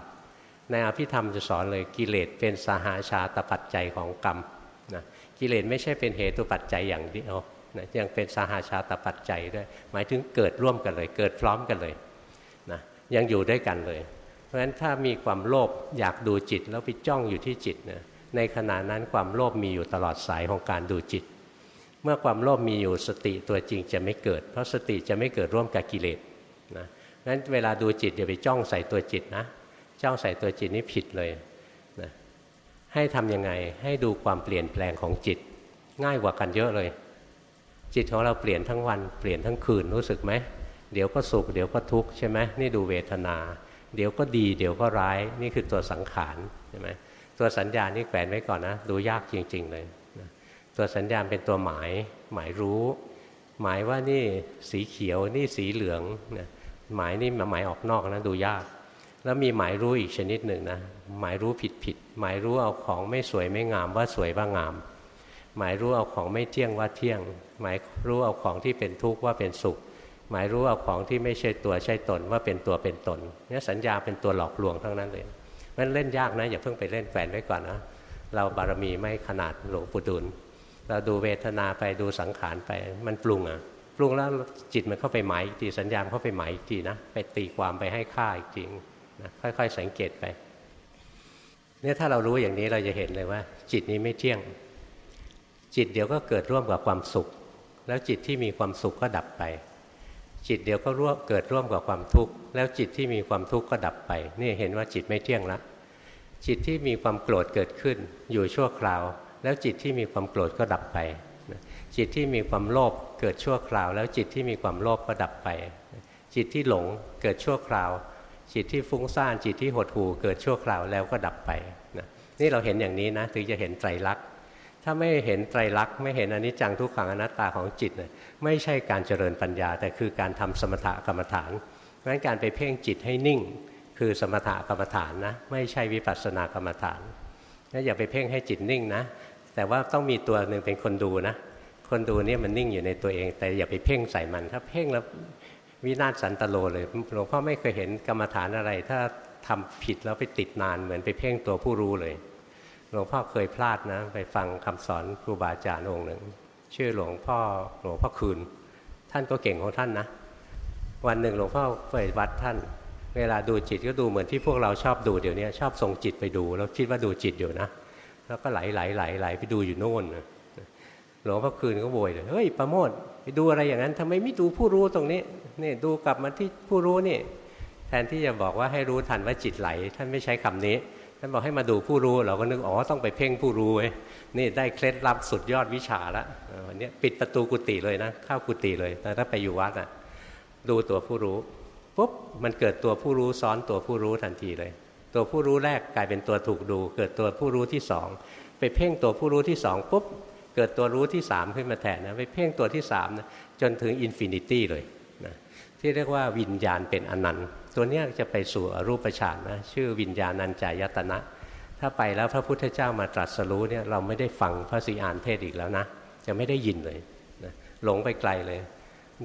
ในอภิธรรมจะสอนเลยกิเลสเป็นสหาชาตปัจจัยของกรรม กิเลสไม่ใช่เป็นเหตุปัจจัยอย่างเดียวนะยังเป็นสหาชาตปัจจัยด้วย หมายถึงเกิดร่วมกันเลย เกิดพร้อมกันเลยนะยังอยู่ด้วยกันเลย เพราะฉะนั้นถ้ามีความโลภอยากดูจิตแล้วไปจ้องอยู่ที่จิตนะในขณะนั้นความโลภมีอยู่ตลอดสายของการดูจิต เมื่อความโลภมีอยู่สติตัวจริงจะไม่เกิด เพราะสติจะไม่เกิดร่วมกับกิเลสนะงั้นเวลาดูจิตอย่าไปจ้องใส่ตัวจิตนะจ้องใส่ตัวจิตนี่ผิดเลย ให้ทำยังไงให้ดูความเปลี่ยนแปลงของจิต ง่ายกว่ากันเยอะเลย จิตของเราเปลี่ยนทั้งวันเปลี่ยนทั้งคืนรู้สึกไหมเดี๋ยวก็สุขเดี๋ยวก็ทุกข์ใช่ไหมนี่ดูเวทนา เดี๋ยวก็ดีเดี๋ยวก็ร้ายนี่คือตัวสังขารใช่ไหมตัวสัญญานี่แขวนไว้ก่อนนะ ดูยากจริง ๆ เลยตัวสัญญาเป็นตัวหมายหมายรู้ หมายว่านี่สีเขียวนี่สีเหลืองหมายนี่หมายออกนอกนะดูยาก แล้วมีหมายรู้อีกชนิดหนึ่งนะ หมายรู้ผิดผิดหมายรู้เอาของไม่สวยไม่งามว่าสวยว่างาม หมายรู้เอาของไม่เที่ยงว่าเที่ยง หมายรู้เอาของที่เป็นทุกข์ว่าเป็นสุข หมายรู้เอาของที่ไม่ใช่ตัวใช่ตนว่าเป็นตัวเป็นตนเนี่ยสัญญาเป็นตัวหลอกลวงทั้งนั้นเลยมันเล่นยากนะอย่าเพิ่งไปเล่นแฝงไว้ก่อนนะเราบารมีไม่ขนาดหลวงปู่ดุลเราดูเวทนาไปดูสังขารไปมันปรุงอะปรุงแล้วจิตมันเข้าไปหมายอีกทีสัญญาเข้าไปหมายอีกทีนะไปตีความไปให้ค่าอีกทีนะค่อย ๆ สังเกตไป เนี่ยถ้าเรารู้อย่างนี้เราจะเห็นเลยว่า จิตนี้ไม่เที่ยง จิตเดี๋ยวก็เกิดร่วมกับความสุข แล้วจิตที่มีความสุขก็ดับไป จิตเดี๋ยวก็ร่วมเกิดร่วมกับความทุกข์แล้วจิตที่มีความทุกข์ก็ดับไปนี่เห็นว่าจิตไม่เที่ยงละจิตที่มีความโกรธเกิดขึ้นอยู่ชั่วคราว แล้วจิตที่มีความโกรธก็ดับไป จิตที่มีความโลภเกิดชั่วคราว แล้วจิตที่มีความโลภก็ดับไป จิตที่หลงเกิดชั่วคราว จิตที่ฟุ้งซ่านจิตที่หดหู่เกิดชั่วคราวแล้วก็ดับไปนะนี่เราเห็นอย่างนี้นะถึงจะเห็นไตรลักษณ์ถ้าไม่เห็นไตรลักษณ์ไม่เห็นอนิจจังทุกขังอนัตตาของจิตเนี่ยไม่ใช่การเจริญปัญญา แต่คือการทำสมถกรรมฐานเพราะนั้นการไปเพ่งจิตให้นิ่ง คือสมถกรรมฐานนะไม่ใช่วิปัสสนากรรมฐานนะอย่าไปเพ่งให้จิตนิ่งนะ แต่ว่าต้องมีตัวหนึ่งเป็นคนดูนะ คนดูนี่มันนิ่งอยู่ในตัวเอง แต่อย่าไปเพ่งใส่มัน ถ้าเพ่งแล้ว วินาศสันตโลเลยหลวงพ่อไม่เคยเห็นกรรมฐานอะไร ถ้าทำผิดแล้วไปติดนานเหมือนไปเพ่งตัวผู้รู้เลยหลวงพ่อเคยพลาดนะ ไปฟังคำสอนครูบาอาจารย์องค์หนึ่ง ชื่อหลวงพ่อหลวงพ่อคืน ท่านก็เก่งของท่านนะ วันหนึ่งหลวงพ่อไปวัดท่าน เวลาดูจิตก็ดูเหมือนที่พวกเราชอบดูเดี๋ยวนี้ชอบส่งจิตไปดูแล้วคิดว่าดูจิตอยู่นะ แล้วก็ไหลไหลไหลไหลไปดูอยู่โน่นหลวงพ่อคืนก็โวยเลยเฮ้ยประโมท ไปดูอะไรอย่างนั้นทำไมไม่ดูผู้รู้ตรงนี้นี่ดูกลับมาที่ผู้รู้นี่ แทนที่จะบอกว่าให้รู้ทันว่าจิตไหล ท่านไม่ใช้คำนี้ ท่านบอกให้มาดูผู้รู้ เราก็นึกอ๋อต้องไปเพ่งผู้รู้เว้ยนี่ได้เคล็ดลับสุดยอดวิชาล้ววันนี้ปิดประตูกุฏิเลยนะเข้ากุฏิเลยแต่ถ้าไปอยู่วัดอะดูตัวผู้รู้ปุ๊บมันเกิดตัวผู้รู้ซ้อนตัวผู้รู้ทันทีเลย ตัวผู้รู้แรกกลายเป็นตัวถูกดู เกิดตัวผู้รู้ที่สองไปเพ่งตัวผู้รู้ที่สองปุ๊บ เกิดตัวรู้ที่สามขึ้นมาแทนนะไปเพ่งตัวที่สามนะจนถึง infinity เลยนะที่เรียกว่าวิญญาณเป็นอนันต์ ตัวนี้จะไปสู่อรูปฌานนะชื่อวิญญาณัญจายตนะ ถ้าไปแล้วพระพุทธเจ้ามาตรัสรู้เนี่ยเราไม่ได้ฟังพระศรีอาริย์เทศน์อีกแล้วนะ จะไม่ได้ยินเลยนะหลงไปไกลเลย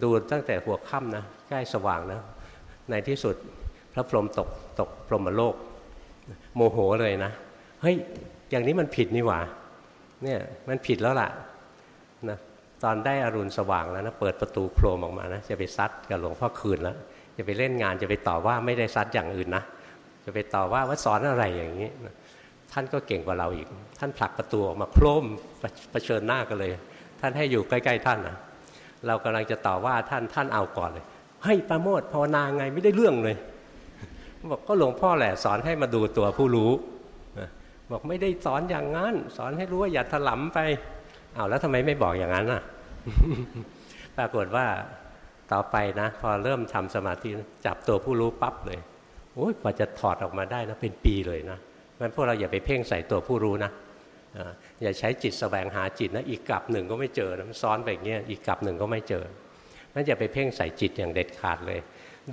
ดูตั้งแต่หัวค่ำนะใกล้สว่างนะในที่สุดพระพรหมตกตกพรหมโลก โมโหเลยนะ เฮ้ย อย่างนี้มันผิดนี่หว่า เนี่ยมันผิดแล้วล่ะนะตอนได้อรุณสว่างแล้วนะเปิดประตูโครมออกมานะจะไปซัดกับหลวงพ่อคืนแล้วจะไปเล่นงานจะไปต่อว่าไม่ได้ซัดอย่างอื่นนะจะไปต่อว่าว่าสอนอะไรอย่างนี้ท่านก็เก่งกว่าเราอีก ท่านผลักประตูออกมาโครมเผชิญหน้ากันเลย ท่านให้อยู่ใกล้ๆท่านนะเรากำลังจะต่อว่าท่านท่านเอาก่อนเลยให้ประโมทภาวนาไงไม่ได้เรื่องเลยบอกก็หลวงพ่อแหละสอนให้มาดูตัวผู้รู้ บอกไม่ได้สอนอย่างนั้น สอนให้รู้ว่าอย่าถลำไปเอาแล้วทำไมไม่บอกอย่างนั้นอะ ปรากฏว่าต่อไปนะ พอเริ่มทำสมาธิจับตัวผู้รู้ปั๊บเลยโอ้ยกว่าจะถอดออกมาได้นะเป็นปีเลยนะงั้นพวกเราอย่าไปเพ่งใส่ตัวผู้รู้นะอย่าใช้จิตสแสวงหาจิตนะอีกกลับหนึ่งก็ไม่เจอนะซ้อนไปอย่างเงี้ยอีกกลับหนึ่งก็ไม่เจอนั่นอย่าไปเพ่งใส่จิตอย่างเด็ดขาดเลย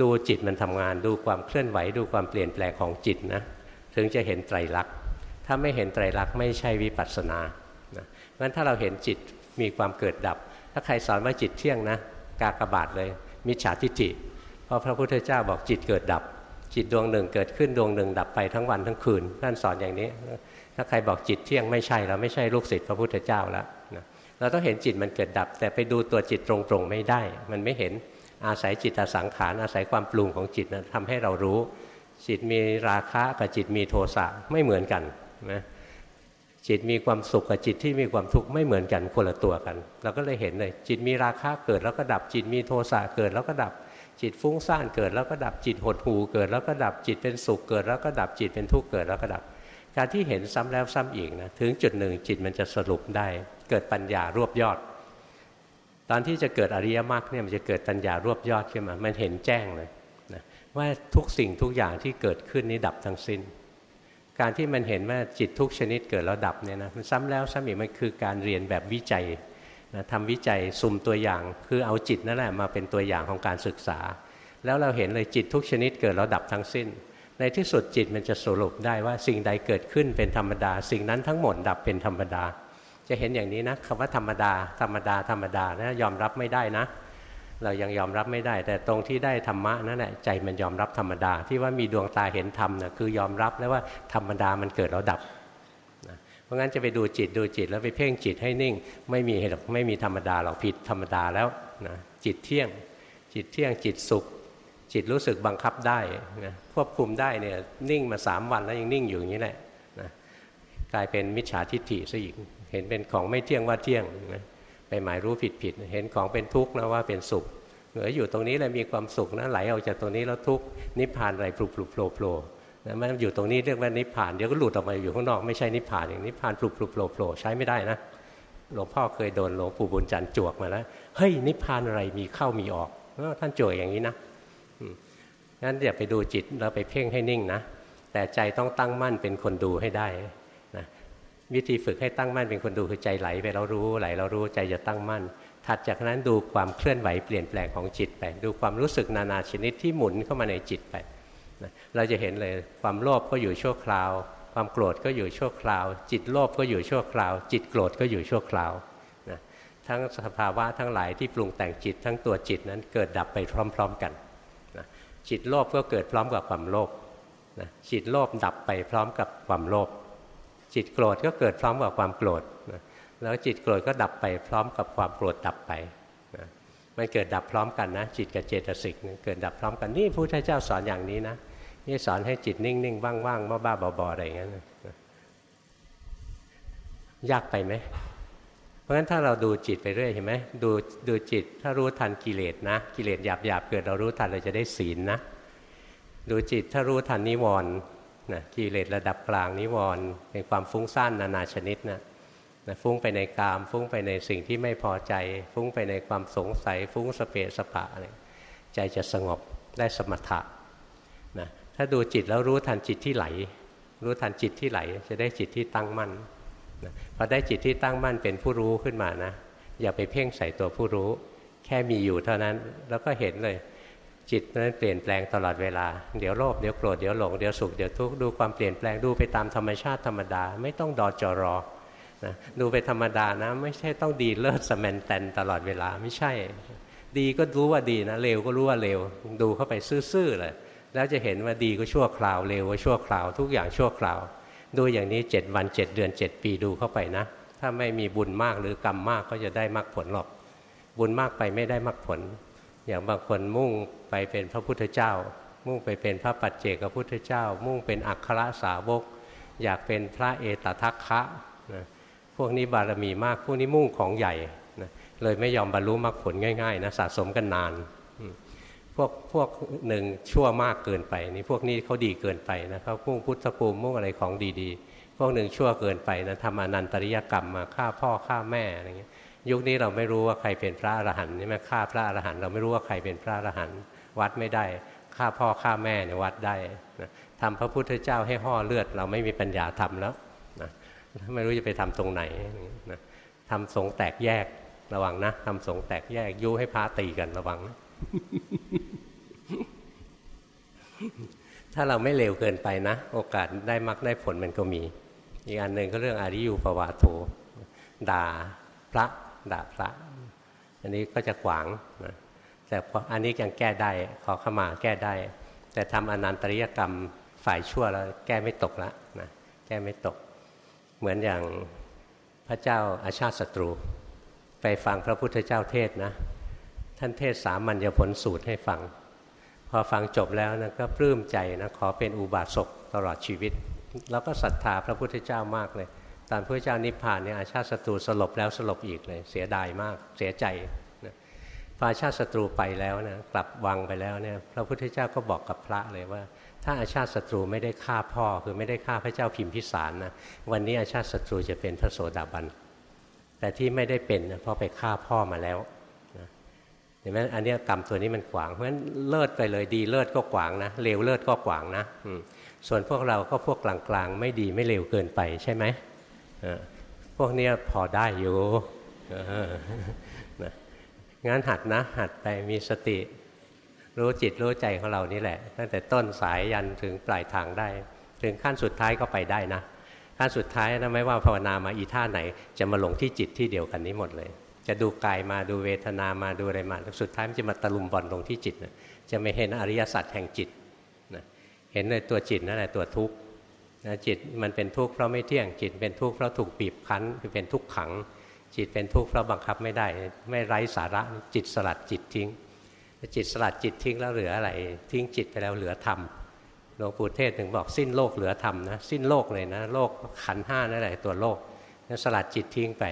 ดูจิตมันทำงานดูความเคลื่อนไหว ดูความเปลี่ยนแปลงของจิตนะถึงจะเห็นไตรลักษณ์ ถ้าไม่เห็นไตรลักษณ์ไม่ใช่วิปัสสนานะเพราะฉะนั้นถ้าเราเห็นจิตมีความเกิดดับ ถ้าใครสอนว่าจิตเที่ยงนะ กากบาทเลย มิจฉาทิฏฐิเพราะพระพุทธเจ้าบอกจิตเกิดดับ จิตดวงหนึ่งเกิดขึ้นดวงหนึ่งดับไปทั้งวันทั้งคืนท่านสอนอย่างนี้ ถ้าใครบอกจิตเที่ยงไม่ใช่แล้วไม่ใช่ลูกศิษย์พระพุทธเจ้าแล้วนะเราต้องเห็นจิตมันเกิดดับ แต่ไปดูตัวจิตตรงๆไม่ได้ มันไม่เห็นอาศัยจิตสังขารอาศัยความปรุงของจิตนะทำให้เรารู้ จิตมีราคะกับจิตมีโทสะไม่เหมือนกัน นะจิตมีความสุขกับจิตที่มีความทุกข์ไม่เหมือนกันคนละตัวกัน เราก็เลยเห็นเลย จิตมีราคะเกิดแล้วก็ดับจิตมีโทสะเกิดแล้วก็ดับจิตฟุ้งซ่านเกิดแล้วก็ดับจิตหดหูเกิดแล้วก็ดับจิตเป็นสุขเกิด แล้วก็ดับจิตเป็นทุกข์เกิดแล้วก็ดับ การที่เห็นซ้ำแล้วซ้ำอีกนะถึงจุดหนึ่งจิตมันจะสรุปได้ เกิดปัญญารวบยอด ตอนที่จะเกิดอริยมรรคเนี่ยมันจะเกิดปัญญารวบยอดขึ้นมา มันเห็นแจ้งเลยนะว่าทุกสิ่งทุกอย่างที่เกิดขึ้นนี้ดับทั้งสิ้น การที่มันเห็นว่าจิตทุกชนิดเกิดแล้วดับเนี่ยนะมันซ้ำแล้วซ้ำอีกมันคือการเรียนแบบวิจัยนะทำวิจัยสุ่มตัวอย่าง คือเอาจิตนั่นแหละมาเป็นตัวอย่างของการศึกษา แล้วเราเห็นเลยจิตทุกชนิดเกิดแล้วดับทั้งสิ้น ในที่สุดจิตมันจะสรุปได้ว่าสิ่งใดเกิดขึ้นเป็นธรรมดา สิ่งนั้นทั้งหมดดับเป็นธรรมดา จะเห็นอย่างนี้นะคำว่าธรรมดา ธรรมดาธรรมดานะยอมรับไม่ได้นะ เรายังยอมรับไม่ได้ แต่ตรงที่ได้ธรรมะนั่นแหละใจมันยอมรับธรรมดา ที่ว่ามีดวงตาเห็นธรรมนะคือยอมรับแล้วว่าธรรมดามันเกิดแล้วดับนะเพราะงั้นจะไปดูจิตดูจิตแล้วไปเพ่งจิตให้นิ่ง ไม่มีหรอกไม่มีธรรมดาหรอกผิดธรรมดาแล้วนะจิตเที่ยง จิตเที่ยงจิตสุข จิตรู้สึกบังคับได้นะควบคุมได้เนี่ยนิ่งมาสามวันแล้วยังนิ่งอยู่อย่างนี้แหละนะกลายเป็นมิจฉาทิฏฐิซะอีกเห็นเป็นของไม่เที่ยงว่าเที่ยงนะ หมายรู้ผิดผิดเห็นของเป็นทุกข์นะว่าเป็นสุขเหลืออยู่ตรงนี้เลยมีความสุขนะไหลออกจากตรงนี้แล้วทุกข์นิพพานอะไรปลุกปลุกโผล่โผล่นะมันอยู่ตรงนี้เรียกว่านิพพานเดี๋ยวก็หลุดออกมาอยู่ข้างนอกไม่ใช่นิพพานอย่างนิพพานปลุกปลุกโผล่โผล่ใช้ไม่ได้นะหลวงพ่อเคยโดนหลวงปู่บุญจันทร์จวกมาแล้วเฮ้ยนิพพานอะไรมีเข้ามีออกท่านจวกอย่างนี้นะงั้นอย่าไปดูจิตเราไปเพ่งให้นิ่งนะแต่ใจต้องตั้งมั่นเป็นคนดูให้ได้ วิธีฝึกให้ตั้งมั่นเป็นคนดูคือใจไหลไปเรารู้ไหลเรารู้ใจจะตั้งมั่น ถัดจากนั้นดูความเคลื่อนไหวเปลี่ยนแปลงของจิตไป ดูความรู้สึกนานาชนิดที่หมุนเข้ามาในจิตไปเราจะเห็นเลยความโลภก็อยู่ชั่วคราว ความโกรธก็อยู่ชั่วคราว จิตโลภก็อยู่ชั่วคราว จิตโกรธก็อยู่ชั่วคราวนะทั้งสภาวะทั้งหลายที่ปรุงแต่งจิตทั้งตัวจิตนั้นเกิดดับไปพร้อม ๆกันนะจิตโลภก็เกิดพร้อมกับความโลภนะจิตโลภดับไปพร้อมกับความโลภ จิตโกรธก็เกิดพร้อมกับความโกรธนะแล้วจิตโกรธก็ดับไปพร้อมกับความโกรธดับไปนะมันเกิดดับพร้อมกันนะ จิตกับเจตสิกเกิดดับพร้อมกันนี่พระพุทธเจ้าสอนอย่างนี้นะนี่สอนให้จิตนิ่งๆว่างๆบ้าๆบอๆอะไรอย่างนั้นยากไปไหม เพราะฉะนั้นถ้าเราดูจิตไปเรื่อยเห็นไหมดูดูจิตถ้ารู้ทันกิเลสนะ กิเลสหยาบๆเกิดเรารู้ทันเราจะได้ศีลนะ ดูจิตถ้ารู้ทันนิวรณ์ นะกิเลสระดับกลางนิวรณ์เป็นความฟุ้งซ่านนานาชนิดนะนะฟุ้งไปในกาม ฟุ้งไปในสิ่งที่ไม่พอใจ ฟุ้งไปในความสงสัย ฟุ้งสเปสปะอะไรใจจะสงบได้สมถะนะถ้าดูจิตแล้วรู้ทันจิตที่ไหล รู้ทันจิตที่ไหล จะได้จิตที่ตั้งมั่นนะพอได้จิตที่ตั้งมั่นเป็นผู้รู้ขึ้นมานะ อย่าไปเพ่งใส่ตัวผู้รู้ แค่มีอยู่เท่านั้นแล้วก็เห็นเลย จิตนั้นเปลี่ยนแปลงตลอดเวลา เดี๋ยวโลภเดี๋ยวโกรธเดี๋ยวหลงเดี๋ยวสุขเดี๋ยวทุกข์ดูความเปลี่ยนแปลงดูไปตามธรรมชาติธรรมดาไม่ต้องดอจอรอนะดูไปธรรมดานะ ไม่ใช่ต้องดีเลิศสแมนแตนตลอดเวลาไม่ใช่ ดีก็รู้ว่าดีนะเลวก็รู้ว่าเลวดูเข้าไปซื่อๆเลยแล้วจะเห็นว่าดีก็ชั่วคราวเลวก็ชั่วคราว ทุกอย่างชั่วคราว ดูอย่างนี้เจ็ดวันเจ็ดเดือนเจ็ดปีดูเข้าไปนะ ถ้าไม่มีบุญมากหรือกรรมมากก็จะได้มรรคผลหรอก บุญมากไปไม่ได้มรรคผล อย่างบางคนมุ่งไปเป็นพระพุทธเจ้า มุ่งไปเป็นพระปัจเจกพระพุทธเจ้า มุ่งเป็นอัครสาวก อยากเป็นพระเอตทัคคะนะพวกนี้บารมีมากพวกนี้มุ่งของใหญ่นะเลยไม่ยอมบรรลุมรรคผลง่ายๆนะสะสมกันนานพวกพวกหนึ่งชั่วมากเกินไปนี่พวกนี้เขาดีเกินไปนะเขาพุ่งพุทธภูมิมุ่งอะไรของดีๆ พวกหนึ่งชั่วเกินไปนะทำอนันตริยกรรมมาฆ่าพ่อฆ่าแม่อะไรเงี้ย ยุคนี้เราไม่รู้ว่าใครเป็นพระอรหันต์นี่ไหมฆ่าพระอรหันต์เราไม่รู้ว่าใครเป็นพระอรหันต์วัดไม่ได้ฆ่าพ่อฆ่าแม่เนี่ยวัดได้นะทำพระพุทธเจ้าให้ห่อเลือด เราไม่มีปัญญาทำแล้วนะไม่รู้จะไปทำตรงไหนนะทำสงแตกแยกระวังนะทำสงแตกแยกยุให้พระตีกันระวังนะถ้าเราไม่เร็วเกินไปนะ โอกาสได้มักได้ผลมันก็มี อีกอันหนึ่งก็เรื่องอาริยูปวาโทด่าพระ ด่าพระ อันนี้ก็จะขวางนะแต่อันนี้ยังแก้ได้ขอขมาแก้ได้ แต่ทำอนันตริยกรรมฝ่ายชั่วแล้วแก้ไม่ตกละนะแก้ไม่ตก เหมือนอย่างพระเจ้าอาชาติศัตรู ไปฟังพระพุทธเจ้าเทศนะ ท่านเทศสามัญญผลสูตรให้ฟัง พอฟังจบแล้วนะก็ปลื้มใจนะขอเป็นอุบาสกตลอดชีวิต แล้วก็ศรัทธาพระพุทธเจ้ามากเลย ตอนพระเจ้านิพพานเนี่ยอาชาติศัตรูสลบแล้วสลบอีกเลยเสียดายมากเสียใจนะพออาชาติศัตรูไปแล้วนะกลับวังไปแล้วเนี่ยพระพุทธเจ้าก็บอกกับพระเลยว่า ถ้าอาชาติศัตรูไม่ได้ฆ่าพ่อคือไม่ได้ฆ่าพระเจ้าพิมพิสารนะวันนี้อาชาติศัตรูจะเป็นพระโสดาบันแต่ที่ไม่ได้เป็นเพราะไปฆ่าพ่อมาแล้วเห็นไหมอันนี้กรรมตัวนี้มันขวางเพราะฉะนั้นเลิศไปเลยดีเลิศก็ขวางนะเลวเลิศก็ขวางนะส่วนพวกเราก็พวกกลางๆ ไม่ดีไม่เลวเกินไปใช่ไหม พวกนี้พอได้อยู่งั้นหัดนะ หัดไปมีสติ รู้จิตรู้ใจของเรานี่แหละ ตั้งแต่ต้นสายยันถึงปลายทางได้ ถึงขั้นสุดท้ายก็ไปได้นะขั้นสุดท้ายนะไม่ว่าภาวนามาอีท่าไหน จะมาลงที่จิตที่เดียวกันนี้หมดเลย จะดูกายมาดูเวทนามาดูอะไรมาสุดท้ายมันจะมาตะลุมบอลลงที่จิตนะจะไม่เห็นอริยสัจแห่งจิตนะเห็นในตัวจิตนั่นแหละตัวทุกข์ นะจิตมันเป็นทุกข์เพราะไม่เที่ยงจิตเป็นทุกข์เพราะถูกบีบคั้นคือเป็นทุกข์ขัง จิตเป็นทุกข์เพราะบังคับไม่ได้ ไม่ไร้สาระจิตสลัดจิตทิ้ง จิตสลัดจิตทิ้งแล้วเหลืออะไร ทิ้งจิตไปแล้วเหลือธรรมหลวงปู่เทศถึงบอกสิ้นโลกเหลือธรรมนะสิ้นโลกเลยนะโลกขันห้านั่นแหละตัวโลกนั้นสลัดจิตทิ้งไป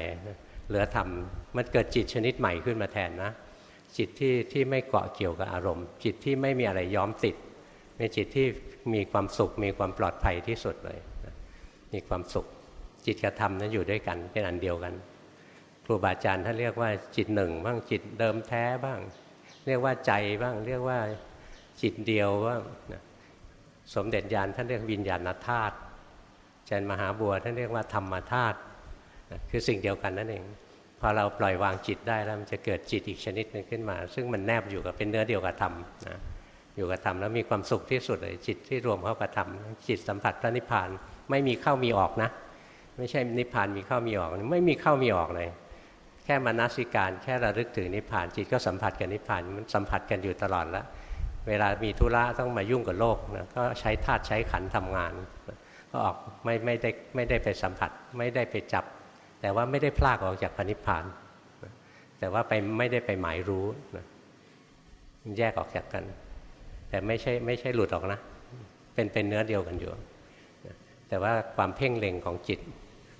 เหลือธรรมมันเกิดจิตชนิดใหม่ขึ้นมาแทนนะ จิตที่ที่ไม่เกาะเกี่ยวกับอารมณ์ จิตที่ไม่มีอะไรย้อมติด เป็นจิตที่มีความสุข มีความปลอดภัยที่สุดเลย มีความสุข จิตกับธรรมนั้นอยู่ด้วยกันเป็นอันเดียวกัน ครูบาอาจารย์ท่านเรียกว่าจิตหนึ่งบ้างจิตเดิมแท้บ้าง เรียกว่าใจบ้าง เรียกว่าจิตเดียวบ้างสมเด็จยานท่านเรียกวิญญาณธาตุอาจารย์มหาบัวท่านเรียกว่าธรรมธาตุคือสิ่งเดียวกันนั่นเองพอเราปล่อยวางจิตได้แล้วมันจะเกิดจิตอีกชนิดหนึ่งขึ้นมา ซึ่งมันแนบอยู่กับเป็นเนื้อเดียวกับธรรมนะ อยู่กับธรรมแล้วมีความสุขที่สุดเลยจิตที่รวมเข้ากับธรรมจิตสัมผัสพระนิพพานไม่มีเข้ามีออกนะ ไม่ใช่นิพพานมีเข้ามีออก ไม่มีเข้ามีออกเลย แค่มานาสิการแค่ระลึกถึงนิพพาน จิตก็สัมผัสกับนิพพานมันสัมผัสกันอยู่ตลอดแล้วเวลามีธุระต้องมายุ่งกับโลกนะก็ใช้ธาตุใช้ขันทำงานก็ออกไม่ไม่ได้ไม่ได้ไปสัมผัสไม่ได้ไปจับ แต่ว่าไม่ได้พลากออกจากพระนิพพาน แต่ว่าไปไม่ได้ไปหมายรู้นะแยกออกจากกัน แต่ไม่ใช่ไม่ใช่หลุดออกนะ เป็นเป็นเนื้อเดียวกันอยู่ แต่ว่าความเพ่งเล็งของจิต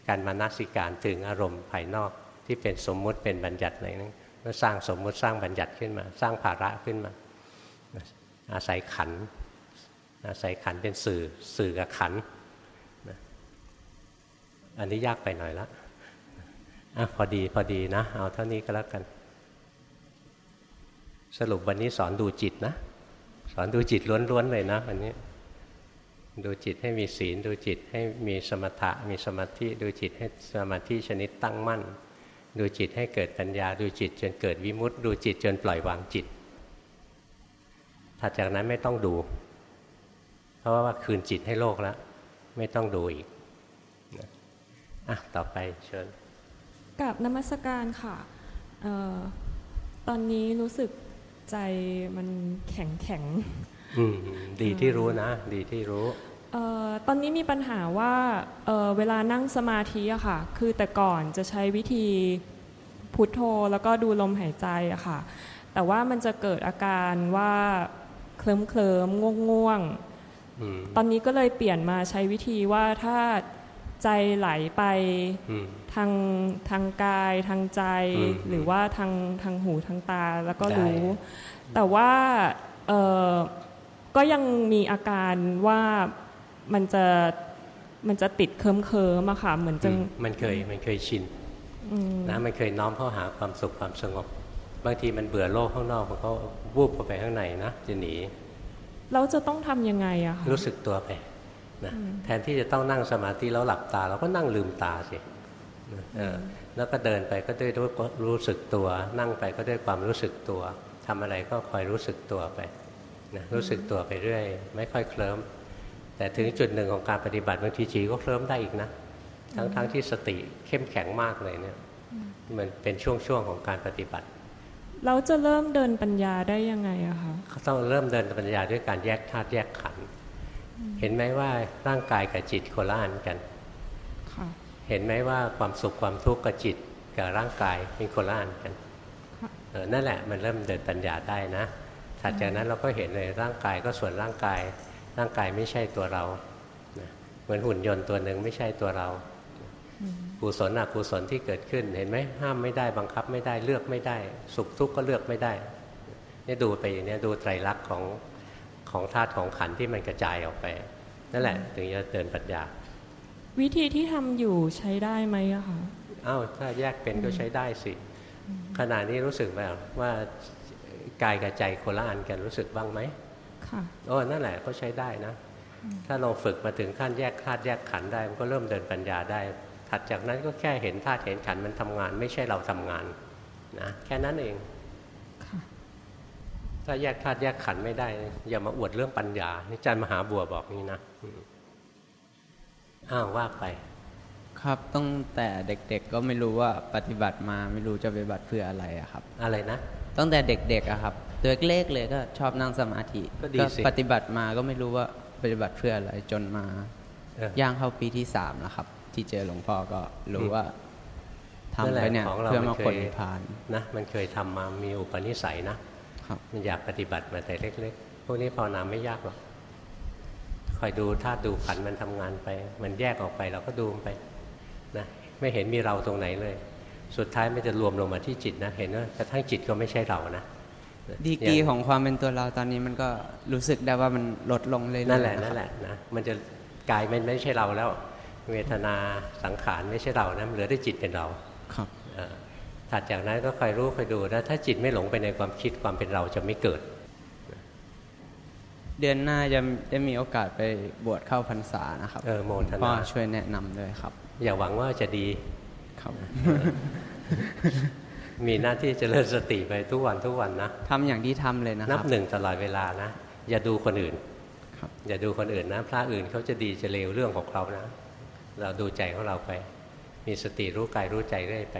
การมานาสิการถึงอารมณ์ภายนอกที่เป็นสมมุติเป็นบัญญัติอะไรนั้นก็สร้างสมมุติสร้างบัญญัติขึ้นมา สร้างภาระขึ้นมา อาศัยขัน อาศัยขันเป็นสื่อสื่อกับขัน อันนี้ยากไปหน่อยละอะพอดีพอดีนะ เอาเท่านี้ก็แล้วกัน สรุปวันนี้สอนดูจิตนะ สอนดูจิตล้วนๆเลยนะวันนี้ ดูจิตให้มีศีล ดูจิตให้มีสมถะ มีสมาธิ ดูจิตให้สมาธิชนิดตั้งมั่น ดูจิตให้เกิดปัญญา ดูจิตจนเกิดวิมุตติดูจิตจนปล่อยวางจิต ถัดจากนั้นไม่ต้องดู เพราะว่าคืนจิตให้โลกแล้ว ไม่ต้องดูอีกอะต่อไปเชิญกับนมัสการค่ะออตอนนี้รู้สึก ใจมันแข็งแข็งดีที่รู้นะ ดีที่รู้ออตอนนี้มีปัญหาว่าเเวลานั่งสมาธิอะค่ะ คือแต่ก่อนจะใช้วิธีพุทโธแล้วก็ดูลมหายใจอะค่ะ แต่ว่ามันจะเกิดอาการว่าเคลิ้มเคลิมง่วงง่วงตอนนี้ก็เลยเปลี่ยนมาใช้วิธีว่าถ้า ใจไหลไปทางทางกายทางใจ หรือว่าทางทางหูทางตาแล้วก็รู้ แต่ว่าเออก็ยังมีอาการว่ามันจะมันจะติดเคิมเคิมอะค่ะเหมือนจังมันเคยมันเคยชินนะมันเคยน้อมเข้าหาความสุขความสงบบางทีมันเบื่อโลกข้างนอกมันก็วูบเข้าไปข้างในนะจะหนีเราจะต้องทํำยังไงอะคะรู้สึกตัวไป นะแทนที่จะต้องนั่งสมาธิแล้วหลับตา เราก็นั่งลืมตาสิแล้วก็เดินไปก็ด้วยรู้สึกตัว นั่งไปก็ด้วยความรู้สึกตัวทำอะไรก็คอยรู้สึกตัวไปนะรู้สึกตัวไปเรื่อย ไม่ค่อยเคลิ้มแต่ถึงจุดหนึ่งของการปฏิบัติบางทีจีก็เคลิ้มได้อีกนะทั้งๆทที่สติเข้มแข็งมากเลยเนี่ยมันเป็นช่วงๆของการปฏิบัติ เราจะเริ่มเดินปัญญาได้ยังไงอะคะเขาต้องเริ่มเดินปัญญาด้วยการแยกธาตุแยกขันธ์ เห็นไหมว่าร่างกายกับจิตโคละอันกันเห็นไหมว่าความสุขความทุกข์กับจิตกับร่างกายเป็นโคละอันกันเออนั่นแหละมันเริ่มเดินปัญญาได้นะถัดจากนั้นเราก็เห็นเลยร่างกายก็ส่วนร่างกาย ร่างกายไม่ใช่ตัวเราเหมือนหุ่นยนต์ตัวหนึ่งไม่ใช่ตัวเรากุศลอกุศลที่เกิดขึ้นเห็นไหมห้ามไม่ได้บังคับไม่ได้เลือกไม่ได้ สุขทุกข์ก็เลือกไม่ได้นี่ดูไปอย่างนี้ดูไตรลักษณ์ของ ของธาตุของขันที่มันกระจายออกไป นั่นแหละ ถึงจะเดินปัญญา วิธีที่ทำอยู่ใช้ได้ไหมอะคะอ้าวถ้าแยกเป็นก็ใช้ได้สิ ขณะนี้รู้สึกแบบว่ากายกับใจโคละอันกันรู้สึกบ้างไหมค่ะโอ้นั่นแหละก็ใช้ได้นะ ถ้าเราฝึกมาถึงขั้นแยกธาตุแยกขันได้มันก็เริ่มเดินปัญญาได้ ถัดจากนั้นก็แค่เห็นธาตุเห็นขันมันทำงาน ไม่ใช่เราทำงานนะแค่นั้นเอง ถ้าแยกธาตุแยกขันไม่ได้ อย่ามาอวดเรื่องปัญญานี่อาจารย์มหาบัวบอกนี่นะอ้าวว่าไป ครับตั้งแต่เด็ก ๆ ก็ไม่รู้ว่าปฏิบัติมาไม่รู้จะปฏิบัติเพื่ออะไรอะครับ อะไรนะตั้งแต่เด็กๆอะครับ ตัวเล็กเลยก็ชอบนั่งสมาธิก็ปฏิบัติมาก็ไม่รู้ว่าปฏิบัติเพื่ออะไรจนมาย่างเข้าปีที่สามแล้วครับ ที่เจอหลวงพ่อก็รู้ว่าทำไปเนี่ยเพื่อมาคนผ่านนะ มันเคยทำมามีอุปนิสัยนะ มันอยากปฏิบัติมาแต่เล็ก ๆ พวกนี้ภาวนาไม่ยากหรอก คอยดูธาตุดูขันมันทำงานไป มันแยกออกไปเราก็ดูไปนะไม่เห็นมีเราตรงไหนเลย สุดท้ายไม่จะรวมลงมาที่จิตนะ เห็นว่ากระทั่งจิตก็ไม่ใช่เรานะดีกีของความเป็นตัวเราตอนนี้มันก็รู้สึกได้ว่ามันลดลงเลยนั่นแหละนั่นแหละนะมันจะกายมันไม่ใช่เราแล้ว เวทนาสังขารไม่ใช่เรานะเหลือได้จิตเป็นเราครับ ถัดจากนั้นก็คอยรู้คอยดูนะถ้าจิตไม่หลงไปในความคิดความเป็นเราจะไม่เกิด เดือนหน้าจะได้มีโอกาสไปบวชเข้าพรรษานะครับเออโมทนาพ่อช่วยแนะนำด้วยครับ อย่าหวังว่าจะดีครับมีหน้าที่เจริญสติไปทุกวันทุกวันนะทำอย่างที่ทำเลยนะนับหนึ่งตลอดเวลานะ อย่าดูคนอื่นอย่าดูคนอื่นนะพระอื่นเขาจะดีจะเลวเรื่องของเขานะ เราดูใจของเราไป มีสติรู้กายรู้ใจเรื่อยไป